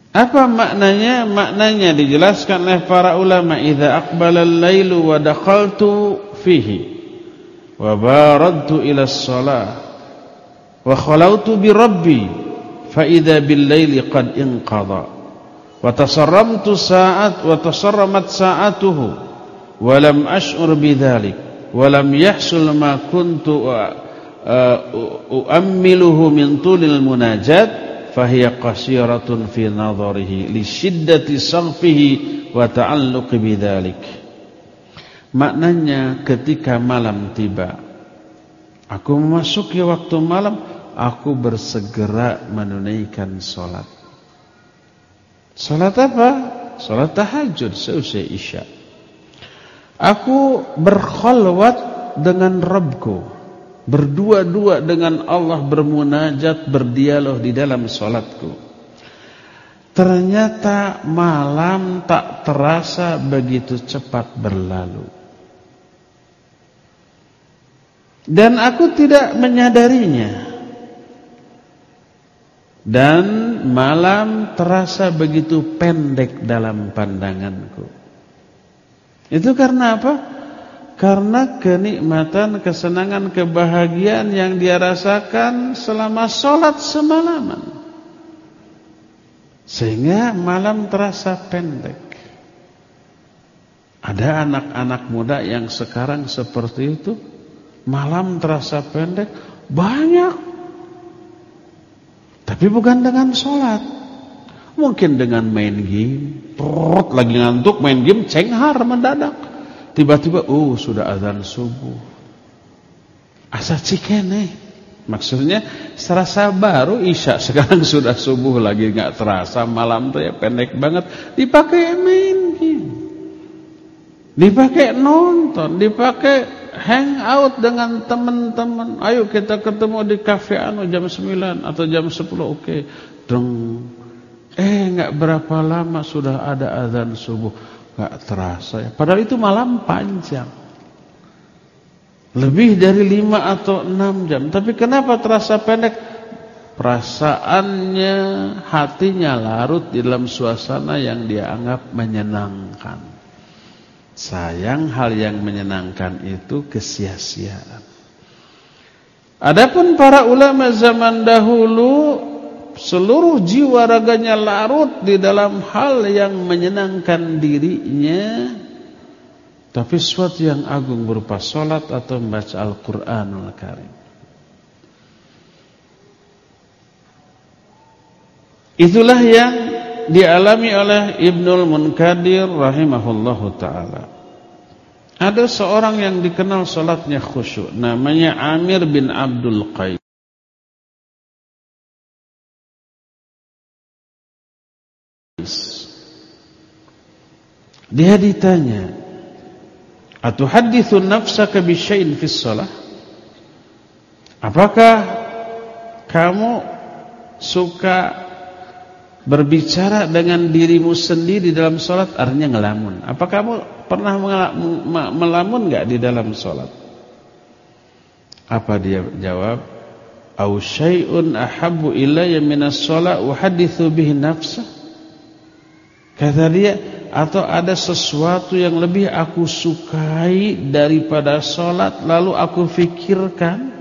Apa maknanya? Maknanya dijelaskan oleh para ulama, "Idza aqbala al-lailu wa dakhaltu fihi." wa baradtu ila shalah wa khalautu bi rabbi fa idza bil laili qad inqadha sa'at sa'atuhu. Ash'ur yahsul ma kuntu uammiluhu min tulil munajat fahiya qasiratun fi nadharihi li shiddati wa Maknanya ketika malam tiba Aku memasuki waktu malam Aku bersegera menunaikan sholat Sholat apa? Sholat tahajud seusai isya. Aku berkholwat dengan Rabbku. Berdua-dua dengan Allah bermunajat Berdialog di dalam sholatku Ternyata malam tak terasa begitu cepat berlalu. Dan aku tidak menyadarinya. Dan malam terasa begitu pendek dalam pandanganku. Itu karena apa? Karena kenikmatan, kesenangan, kebahagiaan yang dia rasakan selama sholat semalaman. Sehingga malam terasa pendek. Ada anak-anak muda yang sekarang seperti itu Malam terasa pendek Banyak Tapi bukan dengan sholat. Mungkin dengan main game. Perut lagi ngantuk main game Cenghar mendadak. Tiba-tiba uh sudah azan subuh. Asa cikene. Maksudnya serasa baru Isya. Sekarang sudah subuh lagi nggak terasa. Malam tuh ya pendek banget. Dipakai main game. Dipakai nonton Dipakai hang out dengan teman-teman. Ayo kita ketemu di kafe anu jam 9 atau jam 10. Oke. Okay. Eh enggak berapa lama sudah ada azan subuh. Enggak terasa ya. Padahal itu malam panjang. Lebih dari lima atau enam jam. Tapi kenapa terasa pendek? Perasaannya, hatinya larut di dalam suasana yang dia anggap menyenangkan. Sayang hal yang menyenangkan itu kesia-siaan. Adapun para ulama zaman dahulu seluruh jiwa raganya larut di dalam hal yang menyenangkan dirinya tapi sesuatu yang agung berupa solat atau membaca Al-Quranul Karim itulah yang dialami oleh Ibnul Munkadir rahimahullahu ta'ala. Ada seorang yang dikenal solatnya khusyuk Namanya Amir bin Abdul Qais. Dia ditanya Atuhadithu nafsaka bisya'in fis salah? Apakah kamu suka berbicara dengan dirimu sendiri dalam sholat artinya ngelamun. Apa kamu pernah melamun nggak di dalam sholat? Apa dia jawab? Au syai'un ahabbu ilayya minas sholat uhadithu bihi nafsa. Kata dia, atau ada sesuatu yang lebih aku sukai daripada sholat lalu aku fikirkan.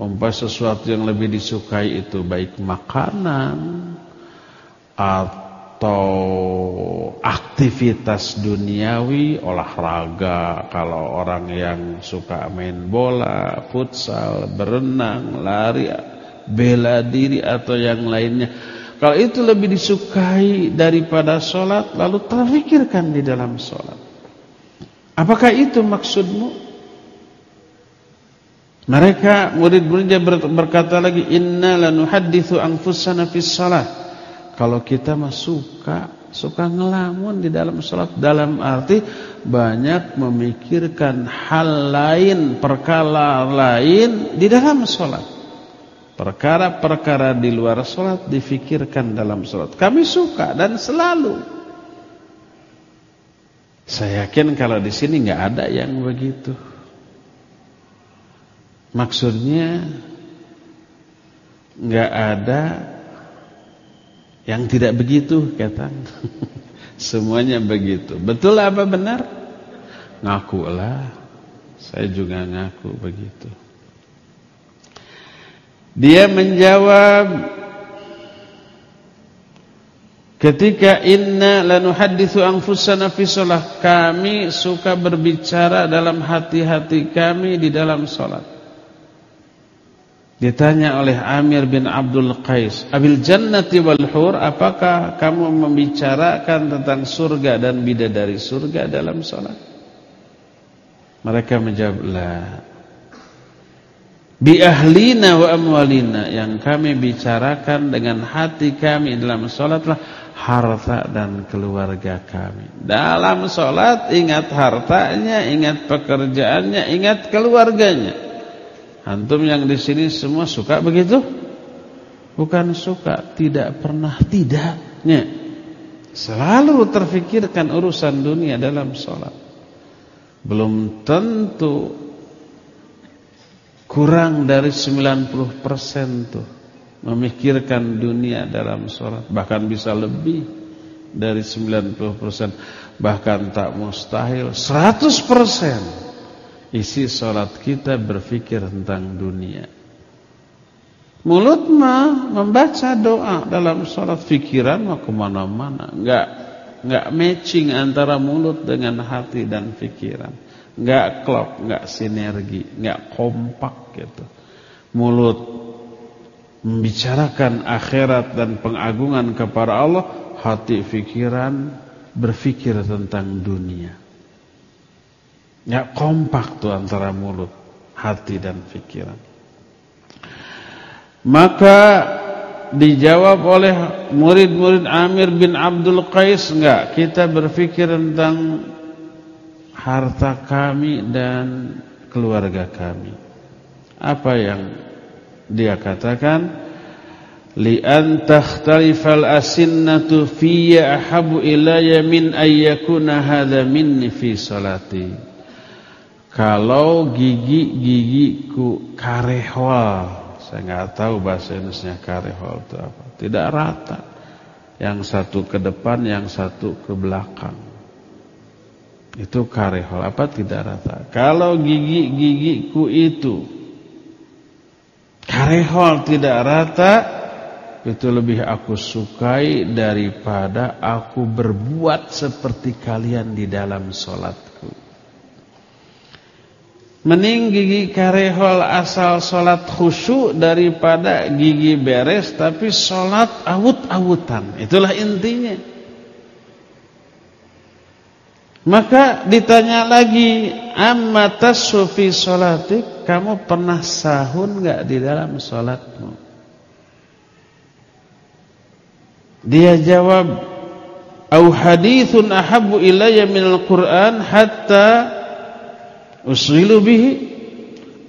Umpah sesuatu yang lebih disukai itu baik makanan, atau aktivitas duniawi, olahraga, kalau orang yang suka main bola, futsal, berenang, lari, bela diri atau yang lainnya. Kalau itu lebih disukai daripada sholat, lalu terfikirkan di dalam sholat. Apakah itu maksudmu? Mereka murid-muridnya berkata lagi, Inna lanuhadithu anfusana fis salat. Kalau kita mah suka suka ngelamun di dalam sholat dalam arti banyak memikirkan hal lain, perkara lain di dalam sholat. Perkara-perkara di luar sholat difikirkan dalam sholat. Kami suka dan selalu. Saya yakin kalau di sini nggak ada yang begitu. Maksudnya nggak ada yang tidak begitu kata. Semuanya begitu. Betul apa benar? Ngakulah Saya juga ngaku begitu. Dia menjawab Ketika inna lanuhadditsu anfusana fi kami suka berbicara dalam hati-hati kami di dalam salat Ditanya oleh Amir bin Abdul Qais, "Abil jannati wal hur, apakah kamu membicarakan tentang surga dan bidadari surga dalam salat?" Mereka menjawab, "La." Bi ahlina wa amwalina yang kami bicarakan dengan hati kami dalam salatlah harta dan keluarga kami. Dalam salat ingat hartanya, ingat pekerjaannya, ingat keluarganya. Antum yang di sini semua suka begitu? Bukan suka, tidak pernah tidaknya. Selalu terfikirkan urusan dunia dalam sholat. Belum tentu kurang dari 90% tuh memikirkan dunia dalam sholat. Bahkan bisa lebih dari 90%. Bahkan tak mustahil 100% isi sholat kita berpikir tentang dunia. Mulut mah membaca doa dalam sholat pikiran mah ke mana-mana. Enggak, enggak matching antara mulut dengan hati dan pikiran. Enggak klop, enggak sinergi, enggak kompak gitu. Mulut membicarakan akhirat dan pengagungan kepada Allah, hati pikiran berpikir tentang dunia. Ya kompak tuh antara mulut, hati dan pikiran. Maka dijawab oleh murid-murid Amir bin Abdul Qais enggak, kita berpikir tentang harta kami dan keluarga kami. Apa yang dia katakan? Li'an takhtalifal asinnatu fiyya ahabu ilayya min ayyakuna hadha minni fi salati Kalau gigi-gigiku karehol, saya nggak tahu bahasa Indonesia karehol itu apa. Tidak rata. Yang satu ke depan, yang satu ke belakang. Itu karehol. Apa tidak rata? Kalau gigi-gigiku itu karehol tidak rata, itu lebih aku sukai daripada aku berbuat seperti kalian di dalam sholatku. Mending gigi karehol asal sholat khusyuk daripada gigi beres tapi sholat awut-awutan. Itulah intinya. Maka ditanya lagi, amma tasfi sholatik, kamu pernah sahun enggak di dalam sholatmu? Dia jawab, au hadithun ahabbu ilayya minal Qur'an hatta usrilu bihi.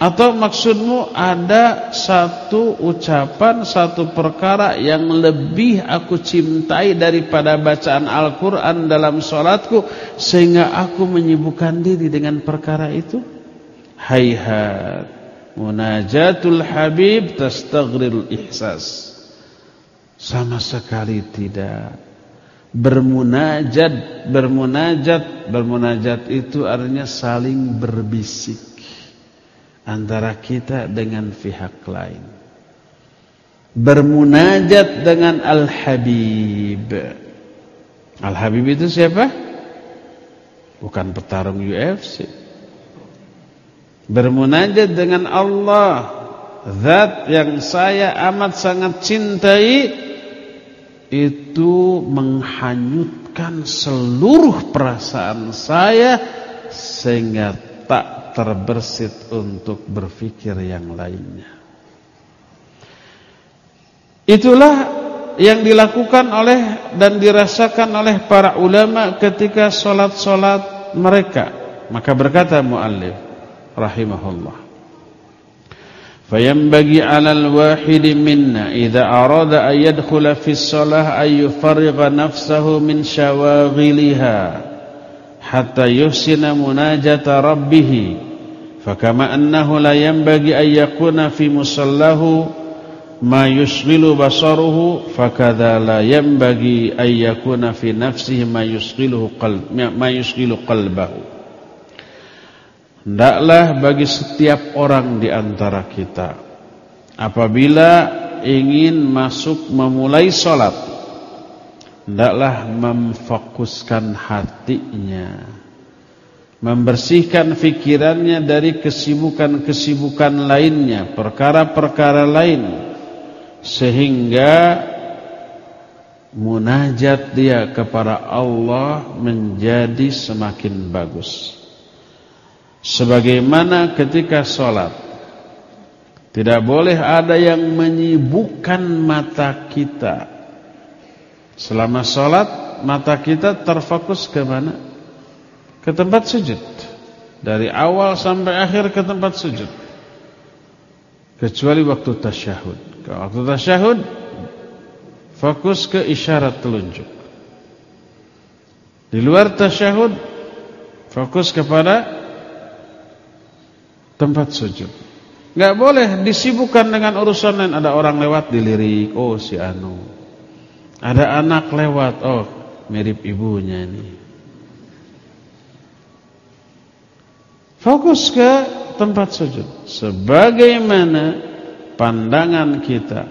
Atau maksudmu? Ada satu ucapan satu perkara yang lebih aku cintai daripada bacaan Al-Qur'an dalam salatku sehingga aku menyibukkan diri dengan perkara itu? Hayhat munajatul habib tastaghril ihsas. Sama sekali tidak bermunajat bermunajat. Bermunajat itu artinya saling berbisik antara kita dengan pihak lain. Bermunajat dengan Al-Habib. Al-Habib itu siapa? bukan petarung UFC bermunajat dengan Allah Zat yang saya amat sangat cintai itu menghanyutkan seluruh perasaan saya sehingga tak terbersit untuk berpikir yang lainnya. Itulah yang dilakukan oleh dan dirasakan oleh para ulama ketika solat-solat mereka. Maka berkata muallif rahimahullah فينبغي على الواحد منا إذا أراد أن يدخل في الصلاة أن يفرغ نفسه من شواغلها حتى يحسن مناجة ربه. فكما أنه لا ينبغي أن يكون في مصلاه ما يشغل بصره فكذا لا ينبغي أن يكون في نفسه ما يشغله قلب ما يشغل قلبه. Hendaklah bagi setiap orang di antara kita apabila ingin masuk memulai sholat hendaklah memfokuskan hatinya membersihkan fikirannya dari kesibukan-kesibukan lainnya perkara-perkara lain sehingga munajat dia kepada Allah menjadi semakin bagus Sebagaimana ketika sholat Tidak boleh ada yang menyibukkan mata kita. Selama sholat Mata kita terfokus ke mana? Ke tempat sujud. Dari awal sampai akhir ke tempat sujud. Kecuali waktu tasyahud. Kalau waktu tasyahud Fokus ke isyarat telunjuk. Di luar tasyahud Fokus kepada tempat sujud. Gak boleh disibukkan dengan urusan lain. Ada orang lewat dilirik, oh si Anu. Ada anak lewat, oh mirip ibunya ini. Fokus ke tempat sujud. Sebagaimana pandangan kita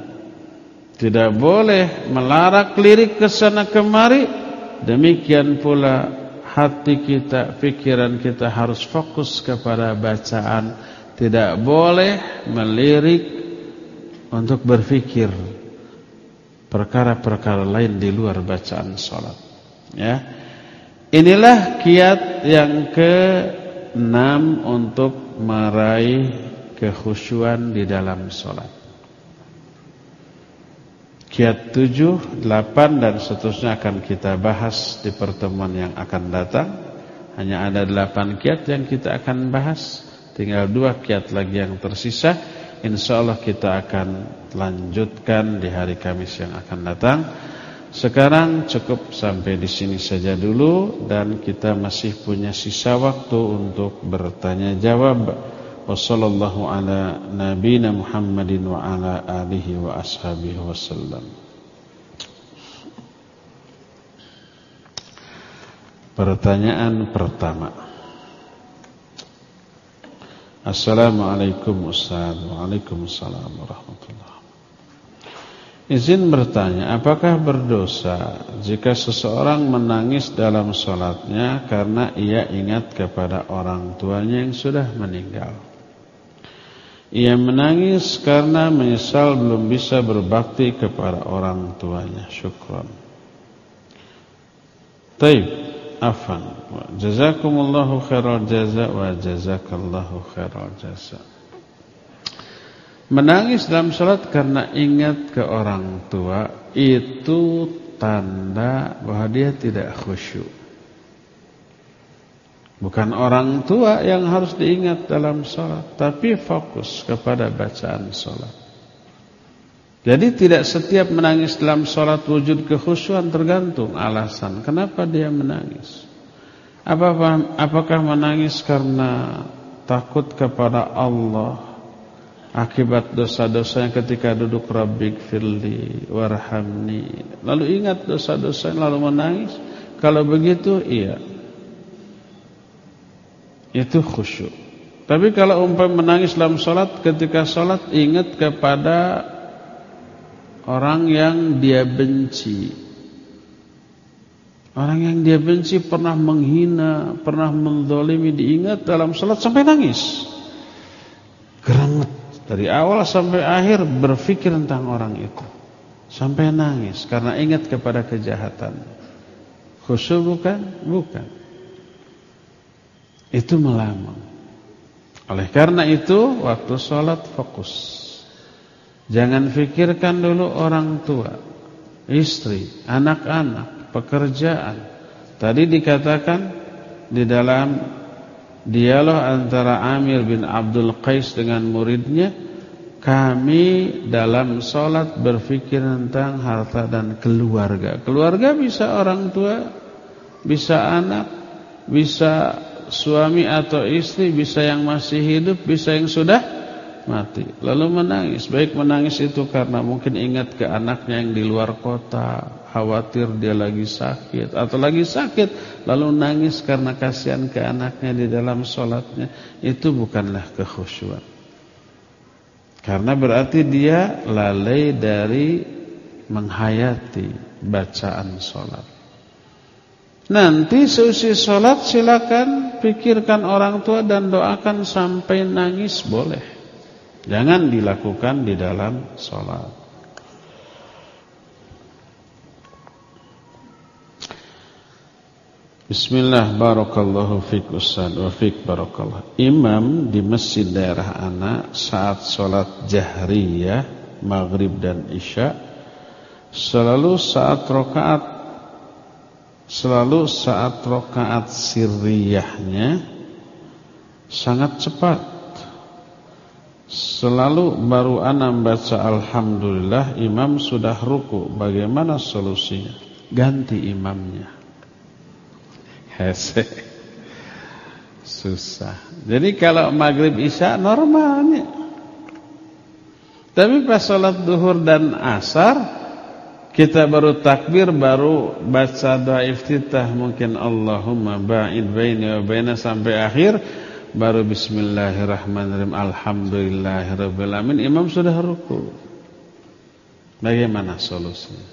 tidak boleh melarak lirik ke sana kemari, demikian pula hati kita, pikiran kita harus fokus kepada bacaan. Tidak boleh melirik untuk berfikir perkara-perkara lain di luar bacaan sholat. Ya. Inilah kiat yang keenam untuk meraih kekhusyuan di dalam sholat. Kiat 7, 8 dan seterusnya akan kita bahas di pertemuan yang akan datang. Hanya ada 8 kiat yang kita akan bahas. Tinggal 2 kiat lagi yang tersisa. Insya Allah kita akan lanjutkan di hari Kamis yang akan datang. Sekarang cukup sampai di sini saja dulu dan kita masih punya sisa waktu untuk bertanya jawab. Wassallallahu ala nabiyina Muhammadin wa ala alihi wa ashabihi wasallam. Pertanyaan pertama. Assalamualaikum Ustaz. Waalaikumsalam warahmatullahi Izin bertanya, apakah berdosa jika seseorang menangis dalam sholatnya karena ia ingat kepada orang tuanya yang sudah meninggal? Ia menangis karena menyesal belum bisa berbakti kepada orang tuanya. Syukran. Taib, afan. Jazakumullahu khairal jaza wa jazakallahu khairal jaza. Menangis dalam sholat karena ingat ke orang tua itu tanda bahwa dia tidak khusyuk. Bukan orang tua yang harus diingat dalam sholat, tapi fokus kepada bacaan sholat. Jadi tidak setiap menangis dalam sholat wujud kekhusyuan tergantung alasan. Kenapa dia menangis? Apakah, menangis karena takut kepada Allah akibat dosa-dosanya ketika duduk rabbik firli warhamni lalu ingat dosa-dosa lalu menangis kalau begitu iya itu khusyuk tapi kalau umpam menangis dalam sholat ketika sholat ingat kepada orang yang dia benci orang yang dia benci pernah menghina pernah mendolimi diingat dalam sholat sampai nangis geranget dari awal sampai akhir berpikir tentang orang itu. Sampai nangis karena ingat kepada kejahatan. Khusyuk bukan? Bukan. Itu melamun. Oleh karena itu, waktu sholat fokus. Jangan fikirkan dulu orang tua, istri, anak-anak, pekerjaan. Tadi dikatakan di dalam dialog antara Amir bin Abdul Qais dengan muridnya kami dalam sholat berpikir tentang harta dan keluarga keluarga bisa orang tua bisa anak bisa suami atau istri bisa yang masih hidup bisa yang sudah mati. Lalu menangis. Baik menangis itu karena mungkin ingat ke anaknya yang di luar kota khawatir dia lagi sakit atau lagi sakit lalu nangis karena kasihan ke anaknya di dalam sholatnya. Itu bukanlah kekhusyuan. Karena berarti dia lalai dari menghayati bacaan sholat nanti seusai sholat silakan pikirkan orang tua dan doakan sampai nangis boleh jangan dilakukan di dalam sholat Bismillah barakallahu fiik Ustaz wa fiik barakallah. Imam di masjid daerah anak saat sholat jahriyah maghrib dan isya selalu saat rokaat selalu saat rokaat sirriyahnya sangat cepat. Selalu baru ana baca alhamdulillah imam sudah ruku. Bagaimana solusinya? Ganti imamnya. Hese. Susah. Jadi kalau maghrib isya normalnya. Tapi pas sholat duhur dan asar kita baru takbir baru baca doa iftitah mungkin Allahumma ba'id baini wa baina sampai akhir baru bismillahirrahmanirrahim alhamdulillahirabbil alamin imam sudah ruku. Bagaimana solusinya?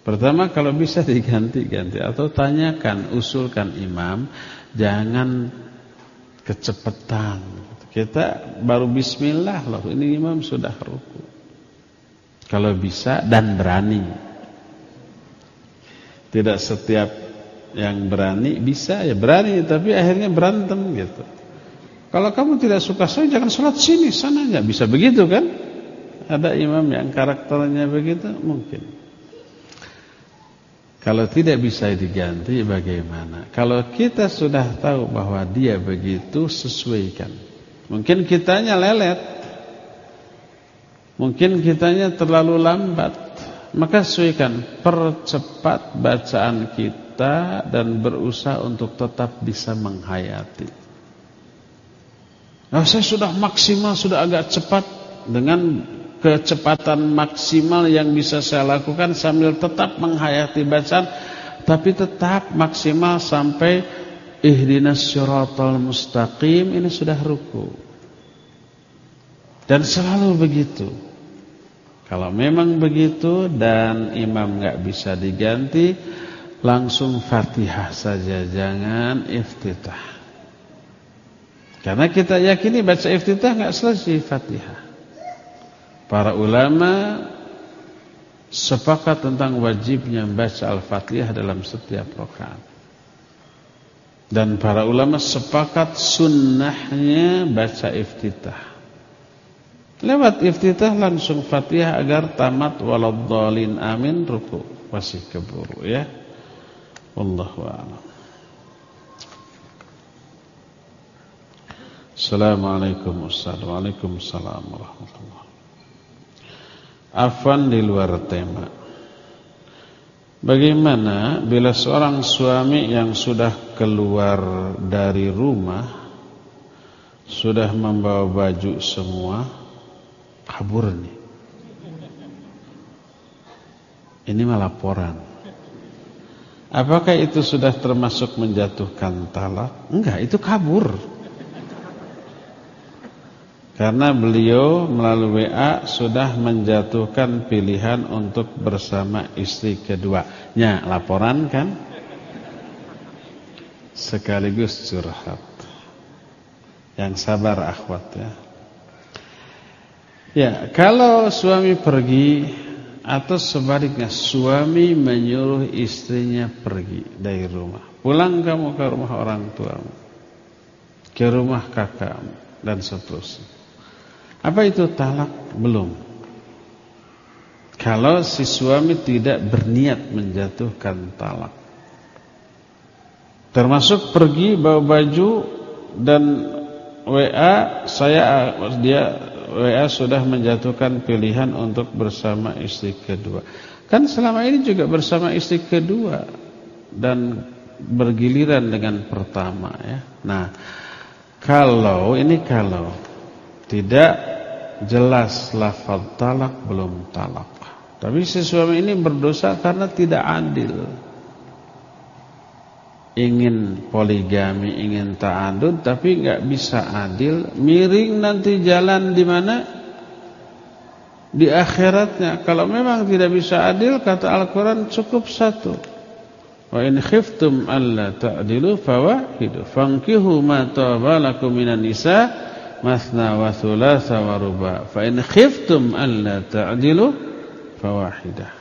Pertama kalau bisa diganti-ganti atau tanyakan, usulkan imam, jangan kecepatan. Kita baru bismillah loh, ini imam sudah ruku. Kalau bisa dan berani. Tidak setiap yang berani bisa ya berani tapi akhirnya berantem gitu. Kalau kamu tidak suka saya jangan sholat sini sana aja bisa begitu kan? Ada imam yang karakternya begitu mungkin. Kalau tidak bisa diganti bagaimana? Kalau kita sudah tahu bahwa dia begitu sesuaikan. Mungkin kitanya lelet. Mungkin kitanya terlalu lambat. Maka sesuaikan percepat bacaan kita dan berusaha untuk tetap bisa menghayati. Nah, saya sudah maksimal, sudah agak cepat. Dengan kecepatan maksimal yang bisa saya lakukan sambil tetap menghayati bacaan tapi tetap maksimal sampai ihdinas syiratal mustaqim ini sudah ruku. Dan selalu begitu kalau memang begitu dan imam nggak bisa diganti langsung fatihah saja jangan iftitah karena kita yakini baca iftitah nggak selesai fatihah Para ulama sepakat tentang wajibnya membaca Al-Fatihah dalam setiap rakaat. Dan para ulama sepakat sunnahnya baca iftitah. Lewat iftitah langsung Fatihah agar tamat waladhdallin amin ruku. Masih keburu ya. Wallahu a'lam. Assalamualaikum warahmatullahi Afan di luar tema Bagaimana bila seorang suami yang sudah keluar dari rumah Sudah membawa baju semua Kabur nih Ini mah laporan Apakah itu sudah termasuk menjatuhkan talak? Enggak, itu kabur karena beliau melalui WA sudah menjatuhkan pilihan untuk bersama istri keduanya. Laporan kan? Sekaligus curhat. Yang sabar akhwat ya. Ya, kalau suami pergi atau sebaliknya suami menyuruh istrinya pergi dari rumah. Pulang kamu ke rumah orang tuamu. Ke rumah kakakmu dan seterusnya. Apa itu talak? Belum. Kalau si suami tidak berniat menjatuhkan talak. Termasuk pergi bawa baju dan WA saya dia WA sudah menjatuhkan pilihan untuk bersama istri kedua. Kan selama ini juga bersama istri kedua dan bergiliran dengan pertama ya. Nah, kalau ini kalau tidak jelas lafaz talak belum talak. Tapi si suami ini berdosa karena tidak adil. Ingin poligami, ingin ta'adud tapi nggak bisa adil, miring nanti jalan di mana? Di akhiratnya. Kalau memang tidak bisa adil, kata Al-Qur'an cukup satu. Wa in khiftum alla ta'dilu fawahidu fankihu ma taba lakum minan nisa' masna wa thulatha wa ruba fa in khiftum alla ta'dilu fawahidah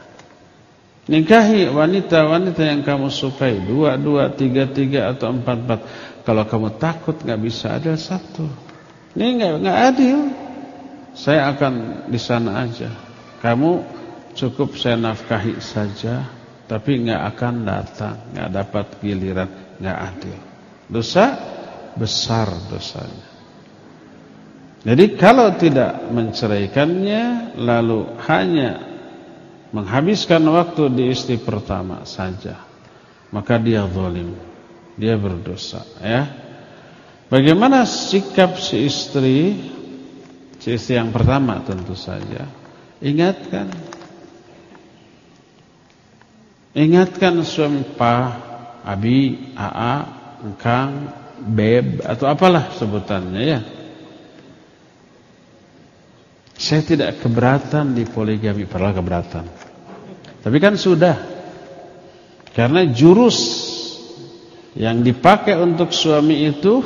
nikahi wanita-wanita yang kamu sukai. Dua dua tiga tiga atau empat empat. Kalau kamu takut nggak bisa. Ada satu. Ini nggak nggak adil. Saya akan di sana aja. Kamu cukup saya nafkahi saja tapi nggak akan datang. Nggak dapat giliran. Nggak adil. Dosa besar dosanya. Jadi kalau tidak menceraikannya lalu hanya menghabiskan waktu di istri pertama saja, maka dia zalim. Dia berdosa, ya. Bagaimana sikap si istri? Si istri yang pertama tentu saja. Ingatkan. Ingatkan suami pa, abi, aa, engkang, beb atau apalah sebutannya ya. Saya tidak keberatan di poligami, padahal keberatan. Tapi kan sudah. Karena jurus yang dipakai untuk suami itu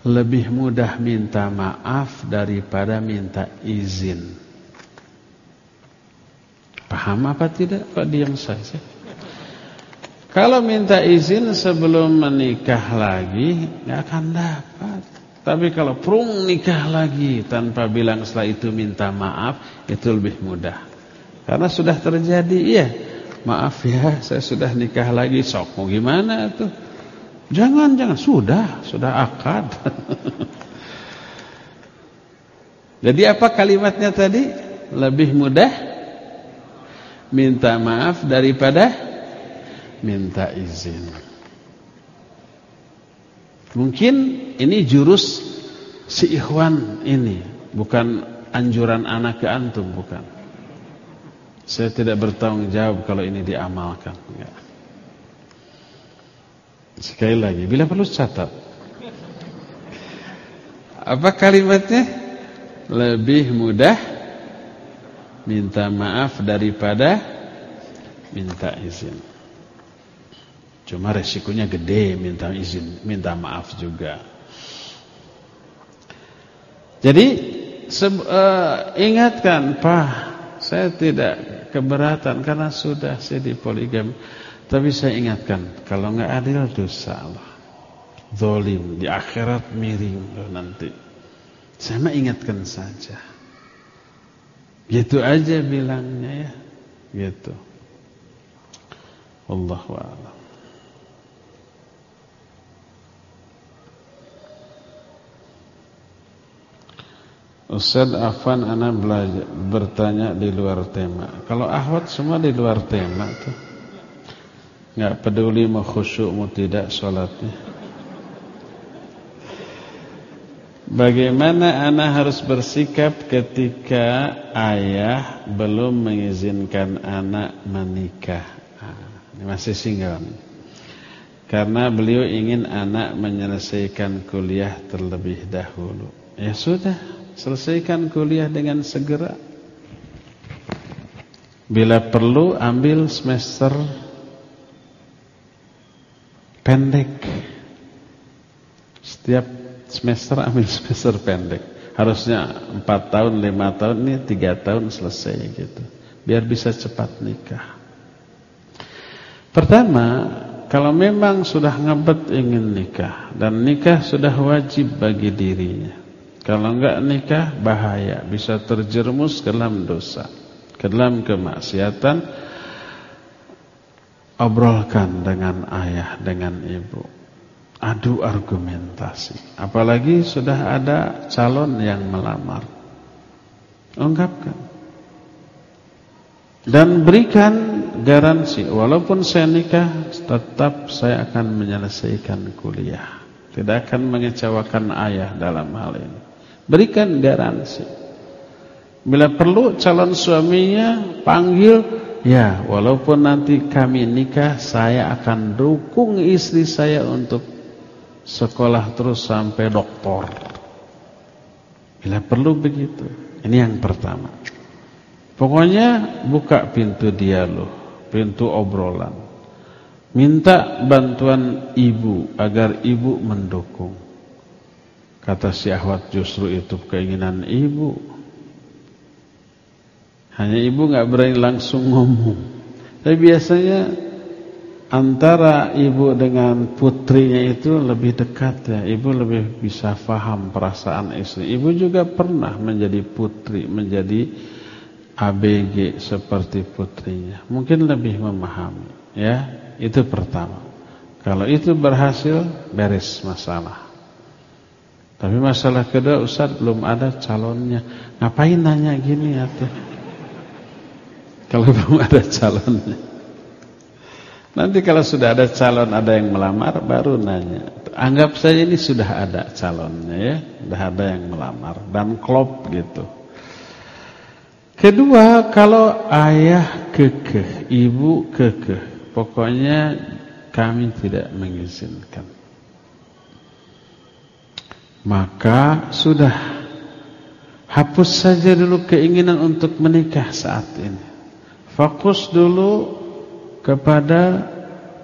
lebih mudah minta maaf daripada minta izin. Paham apa tidak? Kok diam saja? Kalau minta izin sebelum menikah lagi, nggak akan dapat. Tapi kalau prung nikah lagi tanpa bilang setelah itu minta maaf, itu lebih mudah. Karena sudah terjadi, iya. Maaf ya, saya sudah nikah lagi, sok mau gimana tuh? Jangan, jangan, sudah, sudah akad. Jadi apa kalimatnya tadi? Lebih mudah minta maaf daripada minta izin. Mungkin ini jurus si ikhwan ini, bukan anjuran anak ke antum, bukan. Saya tidak bertanggung jawab kalau ini diamalkan. Enggak. Sekali lagi, bila perlu catat. Apa kalimatnya? Lebih mudah minta maaf daripada minta izin. Cuma resikonya gede minta izin, minta maaf juga. Jadi uh, ingatkan, Pak, saya tidak keberatan karena sudah saya di poligami. Tapi saya ingatkan, kalau nggak adil dosa Allah. Zolim di akhirat miring loh nanti. Saya mah ingatkan saja. Gitu aja bilangnya ya. Gitu. Allahu a'lam. Ustaz Afan ana belajar bertanya di luar tema. Kalau ahwat semua di luar tema tuh. Enggak peduli mau khusyuk mau tidak salatnya. Bagaimana ana harus bersikap ketika ayah belum mengizinkan anak menikah? Ah, ini masih single. Karena beliau ingin anak menyelesaikan kuliah terlebih dahulu. Ya sudah, Selesaikan kuliah dengan segera. Bila perlu ambil semester pendek. Setiap semester ambil semester pendek. Harusnya 4 tahun, 5 tahun ini 3 tahun selesai gitu. Biar bisa cepat nikah. Pertama, kalau memang sudah ngebet ingin nikah dan nikah sudah wajib bagi dirinya. Kalau enggak nikah bahaya, bisa terjerumus ke dalam dosa, ke dalam kemaksiatan. Obrolkan dengan ayah, dengan ibu. Adu argumentasi. Apalagi sudah ada calon yang melamar. Ungkapkan. Dan berikan garansi, walaupun saya nikah, tetap saya akan menyelesaikan kuliah. Tidak akan mengecewakan ayah dalam hal ini. Berikan garansi. Bila perlu calon suaminya panggil, ya walaupun nanti kami nikah, saya akan dukung istri saya untuk sekolah terus sampai doktor. Bila perlu begitu. Ini yang pertama. Pokoknya buka pintu dialog, pintu obrolan. Minta bantuan ibu agar ibu mendukung. Kata syahwat justru itu keinginan ibu. Hanya ibu nggak berani langsung ngomong. Tapi biasanya antara ibu dengan putrinya itu lebih dekat ya. Ibu lebih bisa faham perasaan istri. Ibu juga pernah menjadi putri, menjadi ABG seperti putrinya. Mungkin lebih memahami. Ya, itu pertama. Kalau itu berhasil, beres masalah. Tapi masalah kedua Ustaz belum ada calonnya. Ngapain nanya gini atau Kalau belum ada calonnya. Nanti kalau sudah ada calon ada yang melamar baru nanya. Anggap saja ini sudah ada calonnya ya, sudah ada yang melamar dan klop gitu. Kedua, kalau ayah kekeh, ibu kekeh, pokoknya kami tidak mengizinkan maka sudah hapus saja dulu keinginan untuk menikah saat ini. Fokus dulu kepada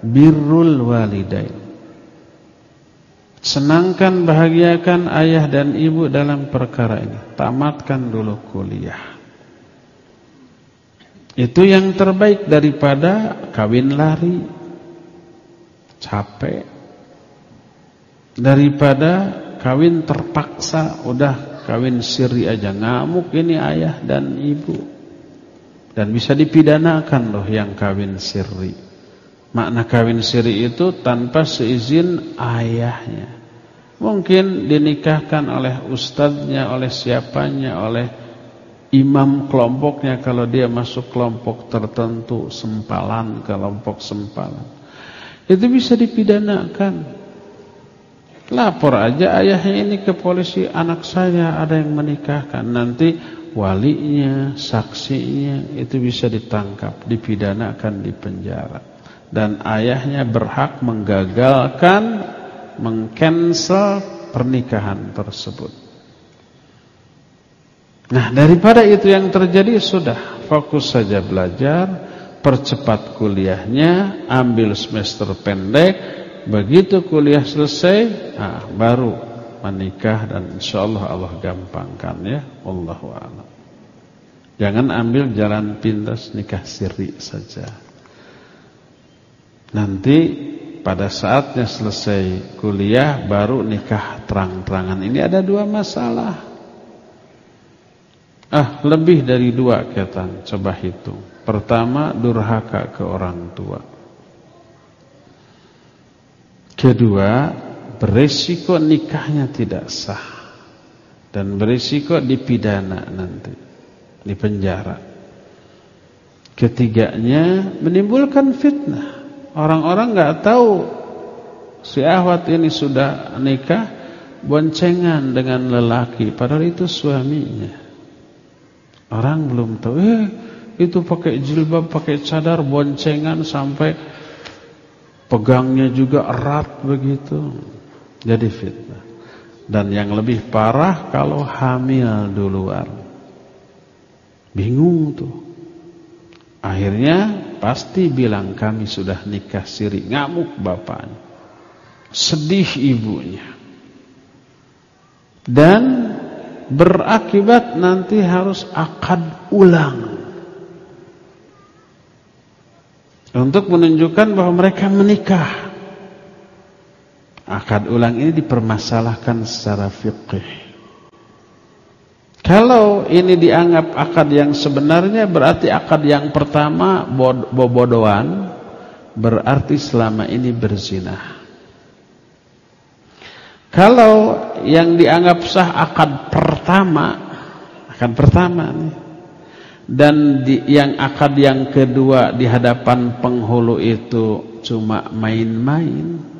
birrul walidain. Senangkan, bahagiakan ayah dan ibu dalam perkara ini. Tamatkan dulu kuliah. Itu yang terbaik daripada kawin lari, capek, daripada kawin terpaksa udah kawin siri aja. Ngamuk ini ayah dan ibu. Dan bisa dipidanakan loh yang kawin siri. Makna kawin siri itu tanpa seizin ayahnya. Mungkin dinikahkan oleh ustadznya oleh siapanya oleh imam kelompoknya kalau dia masuk kelompok tertentu sempalan kelompok sempalan. Itu bisa dipidanakan lapor aja ayahnya ini ke polisi anak saya ada yang menikahkan. Nanti walinya saksinya itu bisa ditangkap dipidanakan di penjara dan ayahnya berhak menggagalkan mengcancel pernikahan tersebut. Nah daripada itu yang terjadi sudah fokus saja belajar percepat kuliahnya, ambil semester pendek, begitu kuliah selesai, nah, baru menikah dan insya Allah Allah gampangkan ya, Allahu a'lam. Jangan ambil jalan pintas nikah siri saja. Nanti pada saatnya selesai kuliah baru nikah terang-terangan. Ini ada dua masalah. Ah, lebih dari dua ketan, coba hitung. Pertama, durhaka ke orang tua. Kedua, berisiko nikahnya tidak sah. Dan berisiko dipidana nanti. Di penjara. Ketiganya, menimbulkan fitnah. Orang-orang gak tahu si ahwat ini sudah nikah boncengan dengan lelaki padahal itu suaminya. Orang belum tahu, eh itu pakai jilbab, pakai cadar, boncengan sampai pegangnya juga erat begitu. Jadi fitnah. Dan yang lebih parah kalau hamil duluan. Bingung tuh. Akhirnya pasti bilang kami sudah nikah siri. Ngamuk bapaknya. Sedih ibunya. Dan berakibat nanti harus akad ulang. Untuk menunjukkan bahwa mereka menikah. Akad ulang ini dipermasalahkan secara fikih. Kalau ini dianggap akad yang sebenarnya berarti akad yang pertama bobodoan berarti selama ini berzina. Kalau yang dianggap sah akad pertama, akad pertama nih dan di, yang akad yang kedua di hadapan penghulu itu cuma main-main.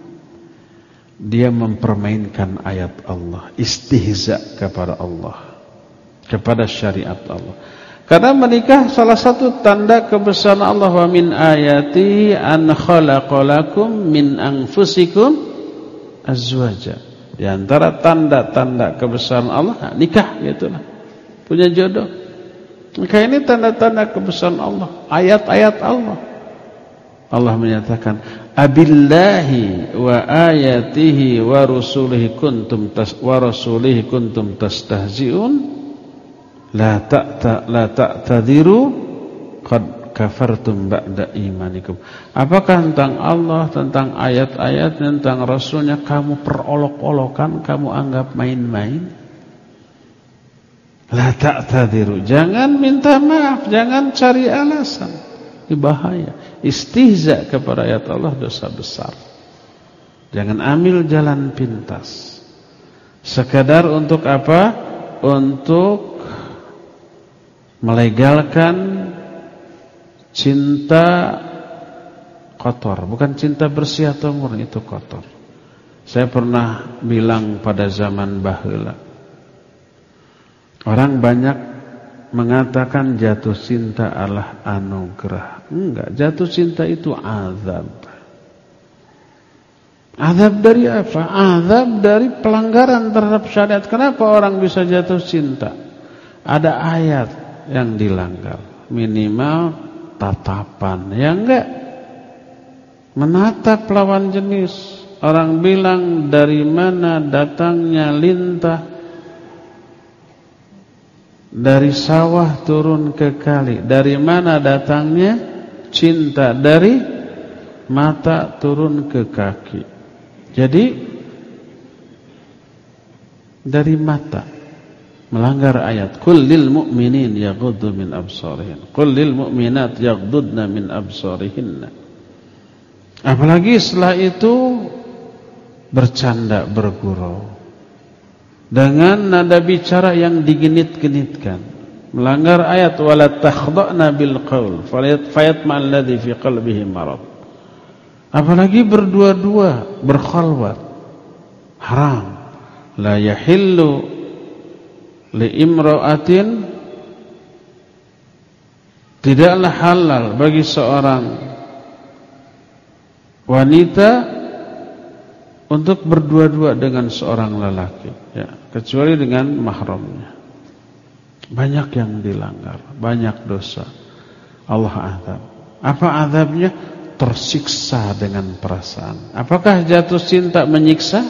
Dia mempermainkan ayat Allah istihza kepada Allah kepada syariat Allah. Karena menikah salah satu tanda kebesaran Allah wa min ayati an khalaqalakum min anfusikum azwaja. Di antara tanda-tanda kebesaran Allah nikah gitulah punya jodoh maka ini tanda-tanda kebesaran Allah, ayat-ayat Allah. Allah menyatakan, "Abillahi wa ayatihi wa rusulihi kuntum tas wa rasulihi kuntum tastahzi'un." La ta'ta la ta'tadiru qad kafartum ba'da imanikum. Apakah tentang Allah, tentang ayat-ayat, tentang rasulnya kamu perolok-olokan, kamu anggap main-main? La ta'tadiru. Jangan minta maaf, jangan cari alasan. Ini bahaya. Istihza kepada ayat Allah dosa besar. Jangan ambil jalan pintas. Sekadar untuk apa? Untuk melegalkan cinta kotor, bukan cinta bersih atau murni itu kotor. Saya pernah bilang pada zaman bahula Orang banyak mengatakan jatuh cinta adalah anugerah. Enggak, jatuh cinta itu azab. Azab dari apa? Azab dari pelanggaran terhadap syariat. Kenapa orang bisa jatuh cinta? Ada ayat yang dilanggar. Minimal tatapan. Ya enggak. Menatap lawan jenis. Orang bilang dari mana datangnya lintah dari sawah turun ke kali. Dari mana datangnya cinta? Dari mata turun ke kaki. Jadi dari mata melanggar ayat qul lil mu'minin yaghuddu min absarihin qul lil mu'minat yaghuddna min absarihinna apalagi setelah itu bercanda bergurau dengan nada bicara yang digenit-genitkan. melanggar ayat wala takhda'na bil qaul fayatma alladhi fi qalbihi marad. Apalagi berdua-dua berkhalwat. Haram. La yahillu li imra'atin. Tidaklah halal bagi seorang wanita untuk berdua-dua dengan seorang lelaki ya kecuali dengan mahramnya. Banyak yang dilanggar banyak dosa. Allah azab. Apa azabnya? Tersiksa dengan perasaan. Apakah jatuh cinta menyiksa?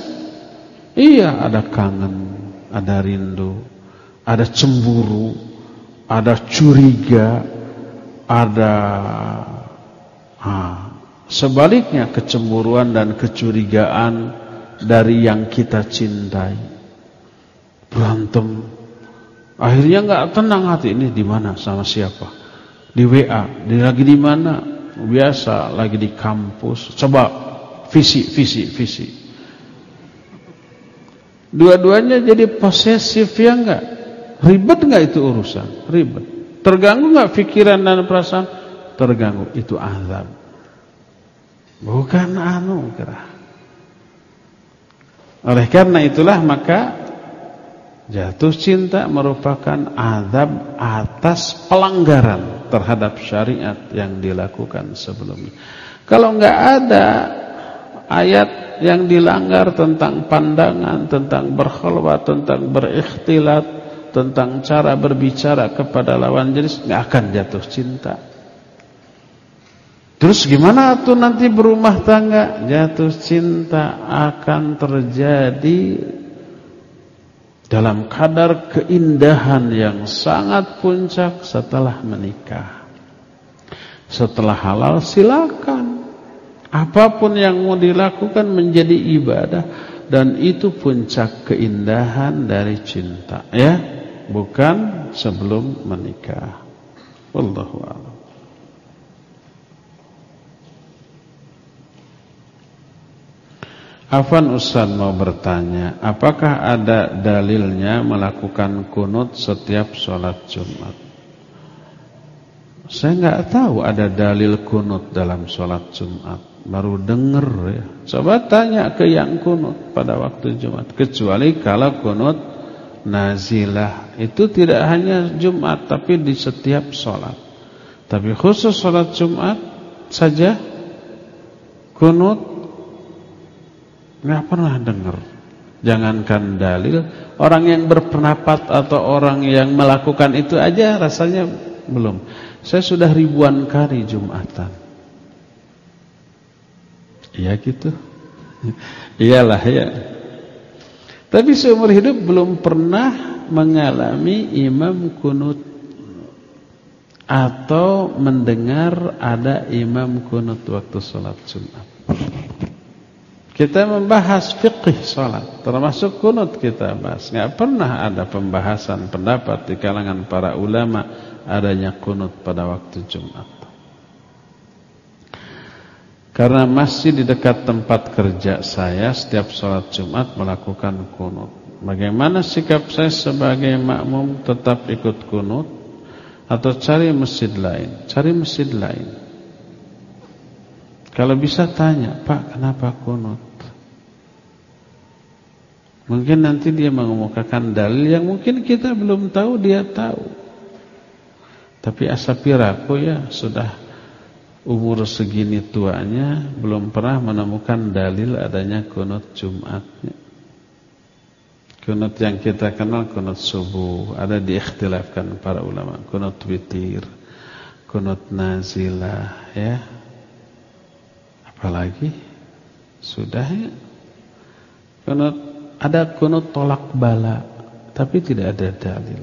Iya ada kangen ada rindu ada cemburu ada curiga ada ah, Sebaliknya kecemburuan dan kecurigaan dari yang kita cintai. Berantem. Akhirnya nggak tenang hati ini di mana sama siapa? Di WA, di lagi di mana? Biasa lagi di kampus. Coba visi visi visi. Dua-duanya jadi posesif ya enggak? Ribet enggak itu urusan? Ribet. Terganggu enggak pikiran dan perasaan? Terganggu. Itu azab. Bukan anugerah. Oleh karena itulah maka jatuh cinta merupakan azab atas pelanggaran terhadap syariat yang dilakukan sebelumnya. Kalau enggak ada ayat yang dilanggar tentang pandangan, tentang berkhulwat, tentang berikhtilat, tentang cara berbicara kepada lawan jenis, enggak akan jatuh cinta. Terus gimana tuh nanti berumah tangga? Jatuh cinta akan terjadi dalam kadar keindahan yang sangat puncak setelah menikah. Setelah halal silakan. Apa pun yang mau dilakukan menjadi ibadah dan itu puncak keindahan dari cinta, ya. Bukan sebelum menikah. Wallahu a'lam. Afan Ustaz mau bertanya, apakah ada dalilnya melakukan kunut setiap sholat Jumat? Saya nggak tahu ada dalil kunut dalam sholat Jumat. Baru dengar ya. Coba tanya ke yang kunut pada waktu Jumat. Kecuali kalau kunut nazilah. Itu tidak hanya Jumat, tapi di setiap sholat. Tapi khusus sholat Jumat saja kunut Nggak pernah dengar. Jangankan dalil, orang yang berpendapat atau orang yang melakukan itu aja rasanya belum. Saya sudah ribuan kali Jumatan. Iya gitu. Iyalah ya. Tapi seumur hidup belum pernah mengalami imam kunut atau mendengar ada imam kunut waktu sholat Jumat. Kita membahas fikih salat, termasuk kunut kita bahas. Enggak pernah ada pembahasan pendapat di kalangan para ulama adanya kunut pada waktu Jumat. Karena masih di dekat tempat kerja saya setiap sholat Jumat melakukan kunut. Bagaimana sikap saya sebagai makmum tetap ikut kunut atau cari masjid lain? Cari masjid lain. Kalau bisa tanya, Pak kenapa kunut? Mungkin nanti dia mengemukakan dalil yang mungkin kita belum tahu dia tahu. Tapi asapiraku ya sudah umur segini tuanya belum pernah menemukan dalil adanya kunut Jumatnya. Kunut yang kita kenal kunut subuh ada diikhtilafkan para ulama. Kunut witir, kunut nazilah ya. Apalagi sudah ya. Kunut ada kunut tolak bala tapi tidak ada dalil.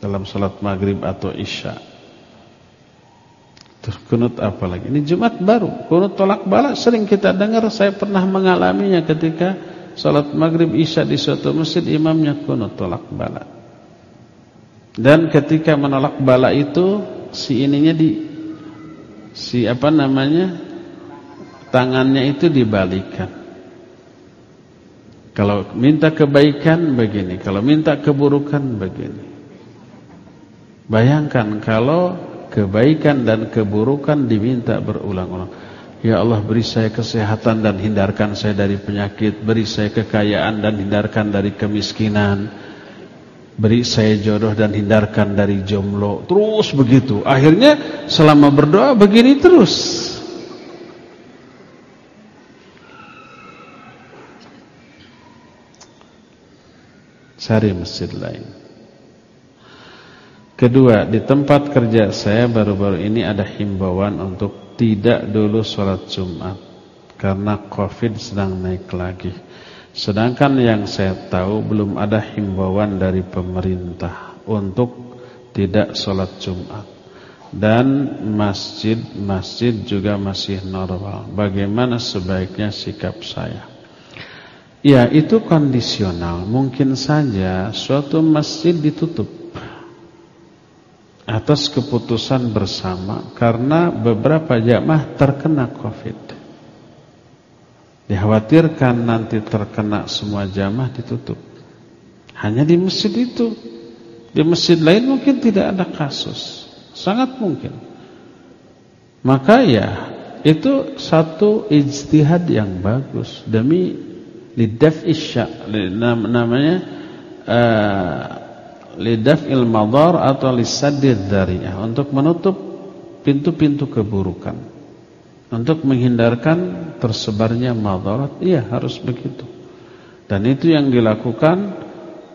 Dalam salat maghrib atau isya. Terus apa lagi? Ini Jumat baru. Kunut tolak bala sering kita dengar. Saya pernah mengalaminya ketika salat maghrib isya di suatu masjid imamnya kunut tolak bala. Dan ketika menolak bala itu si ininya di si apa namanya tangannya itu dibalikan kalau minta kebaikan begini, kalau minta keburukan begini. Bayangkan kalau kebaikan dan keburukan diminta berulang-ulang. Ya Allah beri saya kesehatan dan hindarkan saya dari penyakit. Beri saya kekayaan dan hindarkan dari kemiskinan. Beri saya jodoh dan hindarkan dari jomblo. Terus begitu. Akhirnya selama berdoa begini terus Cari masjid lain Kedua, di tempat kerja saya baru-baru ini ada himbauan untuk tidak dulu sholat Jumat karena Covid sedang naik lagi. Sedangkan yang saya tahu belum ada himbauan dari pemerintah untuk tidak sholat Jumat dan masjid-masjid juga masih normal. Bagaimana sebaiknya sikap saya? Ya, itu kondisional. Mungkin saja suatu masjid ditutup atas keputusan bersama karena beberapa jamaah terkena Covid. Dikhawatirkan nanti terkena semua jamaah ditutup. Hanya di masjid itu. Di masjid lain mungkin tidak ada kasus. Sangat mungkin. Maka ya itu satu ijtihad yang bagus demi lidaf isya namanya uh, lidaf'il madar atau lisaddid dzari'ah untuk menutup pintu-pintu keburukan. Untuk menghindarkan tersebarnya madarat iya harus begitu. Dan itu yang dilakukan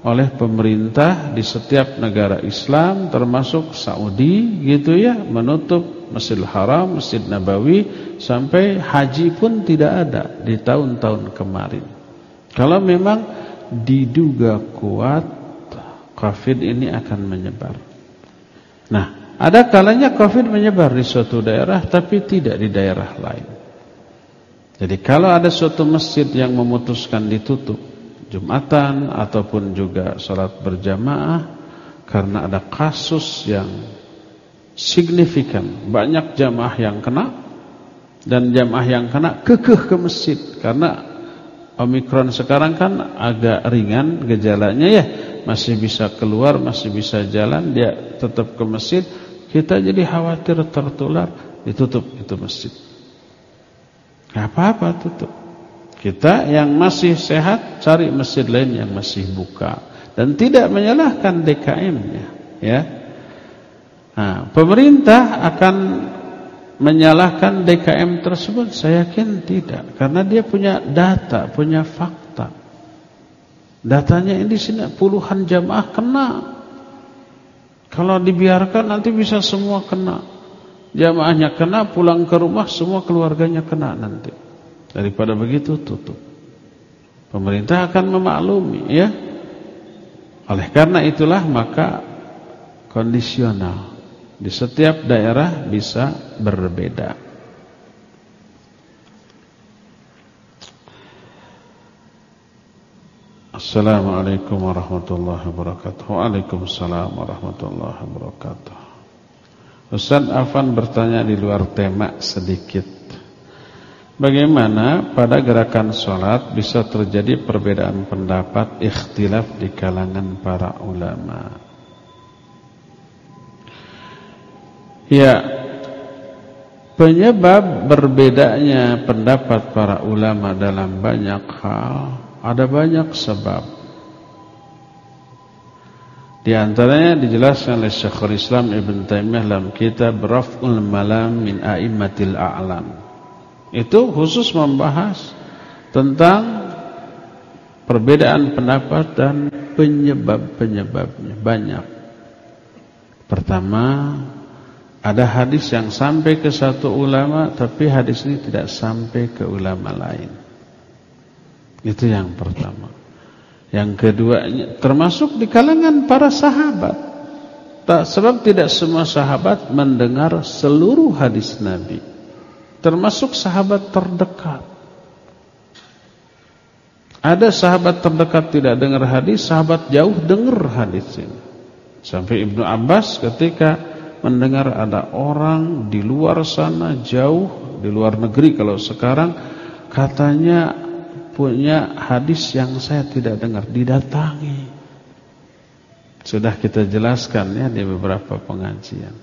oleh pemerintah di setiap negara Islam termasuk Saudi gitu ya menutup Masjidil Haram, Masjid Nabawi sampai haji pun tidak ada di tahun-tahun kemarin. Kalau memang diduga kuat COVID ini akan menyebar. Nah, ada kalanya COVID menyebar di suatu daerah tapi tidak di daerah lain. Jadi kalau ada suatu masjid yang memutuskan ditutup Jumatan ataupun juga sholat berjamaah karena ada kasus yang signifikan, banyak jamaah yang kena dan jamaah yang kena kekeh ke masjid karena Omikron sekarang kan agak ringan gejalanya ya masih bisa keluar, masih bisa jalan, dia tetap ke masjid, kita jadi khawatir tertular, ditutup itu masjid. Gak apa-apa tutup. Kita yang masih sehat cari masjid lain yang masih buka dan tidak menyalahkan DKM-nya, ya. Nah, pemerintah akan menyalahkan DKM tersebut? Saya yakin tidak, karena dia punya data, punya fakta. Datanya ini sini puluhan jamaah kena. Kalau dibiarkan nanti bisa semua kena. Jamaahnya kena, pulang ke rumah semua keluarganya kena nanti. Daripada begitu tutup. Pemerintah akan memaklumi ya. Oleh karena itulah maka kondisional di setiap daerah bisa berbeda. Assalamualaikum warahmatullahi wabarakatuh. Waalaikumsalam warahmatullahi wabarakatuh. Ustaz Afan bertanya di luar tema sedikit. Bagaimana pada gerakan sholat bisa terjadi perbedaan pendapat ikhtilaf di kalangan para ulama Ya Penyebab berbedanya pendapat para ulama dalam banyak hal ada banyak sebab. Di antaranya dijelaskan oleh Syekhul Islam Ibn Taimiyah dalam kitab Raf'ul Malam min A'immatil A'lam. Itu khusus membahas tentang perbedaan pendapat dan penyebab-penyebabnya banyak. Pertama, ada hadis yang sampai ke satu ulama tapi hadis ini tidak sampai ke ulama lain. Itu yang pertama. Yang kedua, termasuk di kalangan para sahabat. Tak sebab tidak semua sahabat mendengar seluruh hadis Nabi. Termasuk sahabat terdekat. Ada sahabat terdekat tidak dengar hadis, sahabat jauh dengar hadis ini. Sampai Ibnu Abbas ketika mendengar ada orang di luar sana jauh, di luar negeri kalau sekarang katanya punya hadis yang saya tidak dengar didatangi Sudah kita jelaskan ya di beberapa pengajian.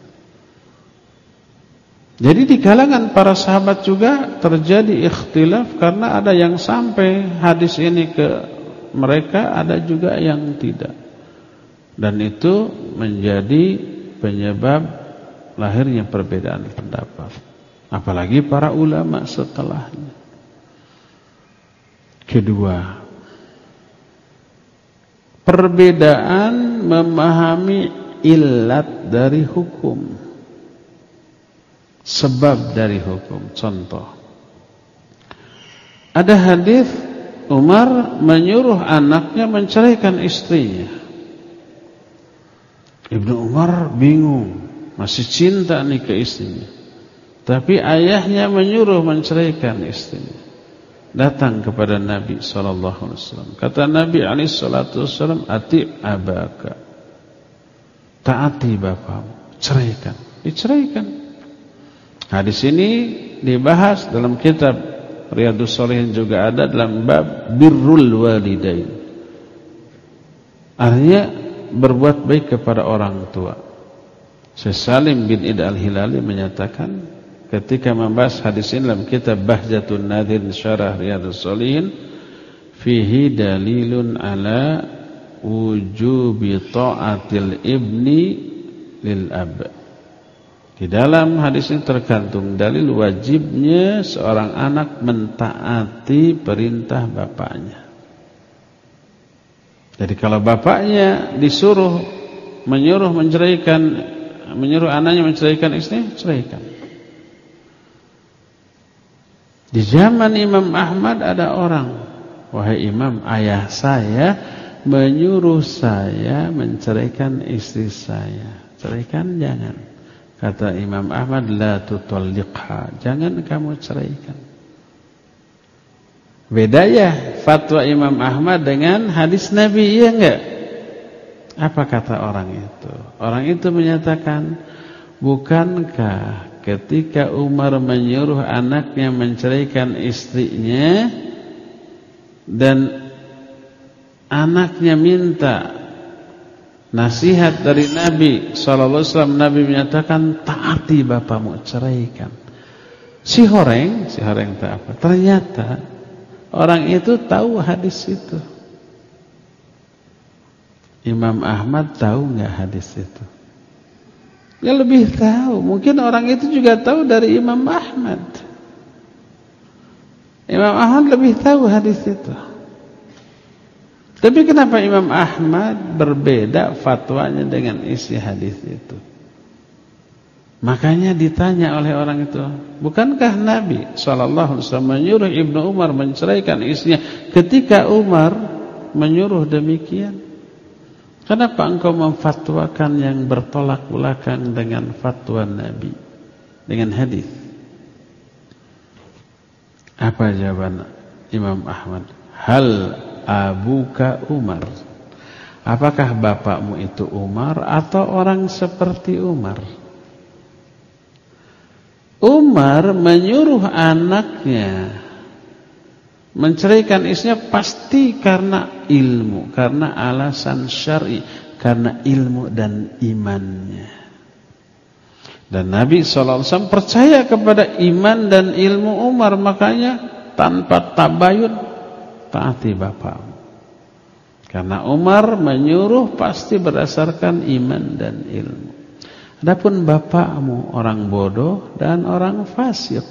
Jadi di kalangan para sahabat juga terjadi ikhtilaf karena ada yang sampai hadis ini ke mereka, ada juga yang tidak. Dan itu menjadi penyebab lahirnya perbedaan pendapat. Apalagi para ulama setelahnya. Kedua, perbedaan memahami ilat dari hukum sebab dari hukum contoh ada hadis Umar menyuruh anaknya menceraikan istrinya Ibnu Umar bingung masih cinta nih ke istrinya tapi ayahnya menyuruh menceraikan istrinya datang kepada Nabi sallallahu alaihi wasallam. Kata Nabi alaihi salatu wasallam, "Ati abaka." Taati bapakmu, ceraikan. Diceraikan. Hadis ini dibahas dalam kitab Riyadhus Shalihin juga ada dalam bab birrul walidain. Artinya berbuat baik kepada orang tua. Syekh Salim bin Id al-Hilali menyatakan ketika membahas hadis ini dalam kitab Bahjatun Nadir Syarah Riyadhus Shalihin fihi dalilun ala wujubi ta'atil ibni lil ab. Di dalam hadis ini tergantung dalil wajibnya seorang anak mentaati perintah bapaknya. Jadi kalau bapaknya disuruh menyuruh menceraikan menyuruh anaknya menceraikan istri, ceraikan. Di zaman Imam Ahmad ada orang, wahai Imam, ayah saya menyuruh saya menceraikan istri saya. Ceraikan jangan. Kata Imam Ahmad, la tutalliqha. Jangan kamu ceraikan. Beda ya fatwa Imam Ahmad dengan hadis Nabi, iya enggak? Apa kata orang itu? Orang itu menyatakan, bukankah ketika Umar menyuruh anaknya menceraikan istrinya dan anaknya minta nasihat dari Nabi sallallahu alaihi wasallam Nabi menyatakan taati bapakmu ceraikan si horeng si horeng tak apa ternyata orang itu tahu hadis itu Imam Ahmad tahu nggak hadis itu Ya lebih tahu. Mungkin orang itu juga tahu dari Imam Ahmad. Imam Ahmad lebih tahu hadis itu. Tapi kenapa Imam Ahmad berbeda fatwanya dengan isi hadis itu? Makanya ditanya oleh orang itu, bukankah Nabi SAW menyuruh Ibnu Umar menceraikan istrinya ketika Umar menyuruh demikian? Kenapa engkau memfatwakan yang bertolak belakang dengan fatwa Nabi dengan hadis? Apa jawaban Imam Ahmad? Hal abuka Umar? Apakah bapakmu itu Umar atau orang seperti Umar? Umar menyuruh anaknya Menceraikan istrinya pasti karena ilmu, karena alasan syar'i, karena ilmu dan imannya. Dan Nabi SAW percaya kepada iman dan ilmu Umar, makanya tanpa tabayun taati bapakmu. Karena Umar menyuruh pasti berdasarkan iman dan ilmu. Adapun bapakmu orang bodoh dan orang fasik.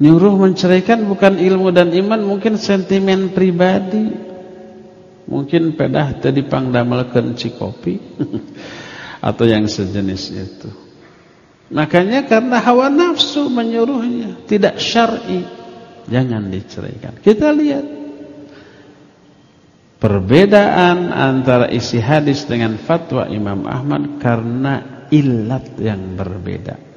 Nyuruh menceraikan bukan ilmu dan iman, mungkin sentimen pribadi. Mungkin pedah tadi pangdamelkeun cikopi atau yang sejenis itu. Makanya karena hawa nafsu menyuruhnya, tidak syar'i. Jangan diceraikan. Kita lihat perbedaan antara isi hadis dengan fatwa Imam Ahmad karena ilat yang berbeda.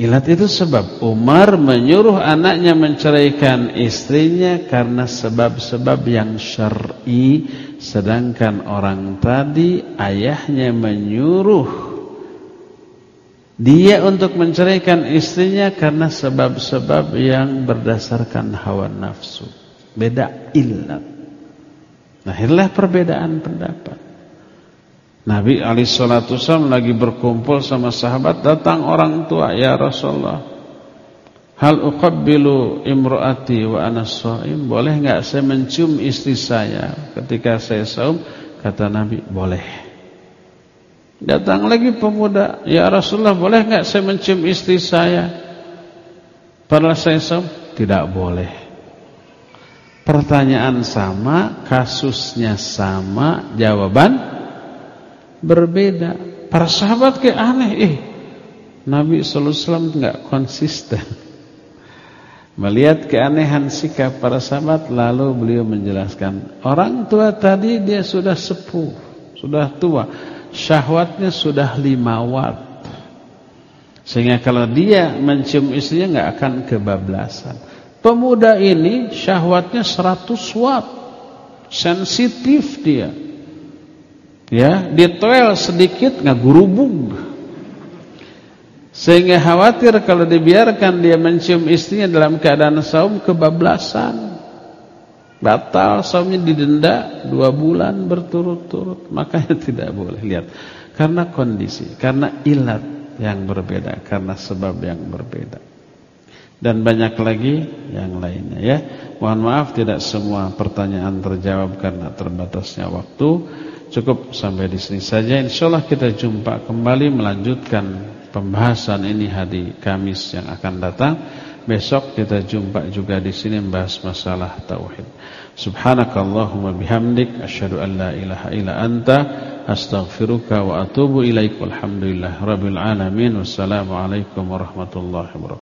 Ilat itu sebab Umar menyuruh anaknya menceraikan istrinya karena sebab-sebab yang syar'i sedangkan orang tadi ayahnya menyuruh dia untuk menceraikan istrinya karena sebab-sebab yang berdasarkan hawa nafsu. Beda ilat. Lahirlah perbedaan pendapat. Nabi Wasallam lagi berkumpul sama sahabat datang orang tua ya Rasulullah. Hal uqabbilu imro'ati wa ana shaim? Boleh enggak saya mencium istri saya ketika saya saum? Kata Nabi, boleh. Datang lagi pemuda, ya Rasulullah, boleh enggak saya mencium istri saya? Padahal saya saum? Tidak boleh. Pertanyaan sama, kasusnya sama, jawaban berbeda. Para sahabat kayak aneh, eh Nabi sallallahu alaihi konsisten. Melihat keanehan sikap para sahabat lalu beliau menjelaskan, orang tua tadi dia sudah sepuh, sudah tua, syahwatnya sudah lima watt. Sehingga kalau dia mencium istrinya enggak akan kebablasan. Pemuda ini syahwatnya 100 watt. Sensitif dia. Ya, ditoel sedikit ngagurubung. Sehingga khawatir kalau dibiarkan dia mencium istrinya dalam keadaan saum kebablasan. Batal saumnya didenda dua bulan berturut-turut. Makanya tidak boleh lihat. Karena kondisi, karena ilat yang berbeda, karena sebab yang berbeda dan banyak lagi yang lainnya ya. Mohon maaf tidak semua pertanyaan terjawab karena terbatasnya waktu. Cukup sampai di sini saja. Insyaallah kita jumpa kembali melanjutkan pembahasan ini hari Kamis yang akan datang. Besok kita jumpa juga di sini membahas masalah tauhid. Subhanakallahumma bihamdik asyhadu an la ilaha illa anta astaghfiruka wa atubu ilaik. Walhamdulillah rabbil alamin. Wassalamualaikum warahmatullahi wabarakatuh.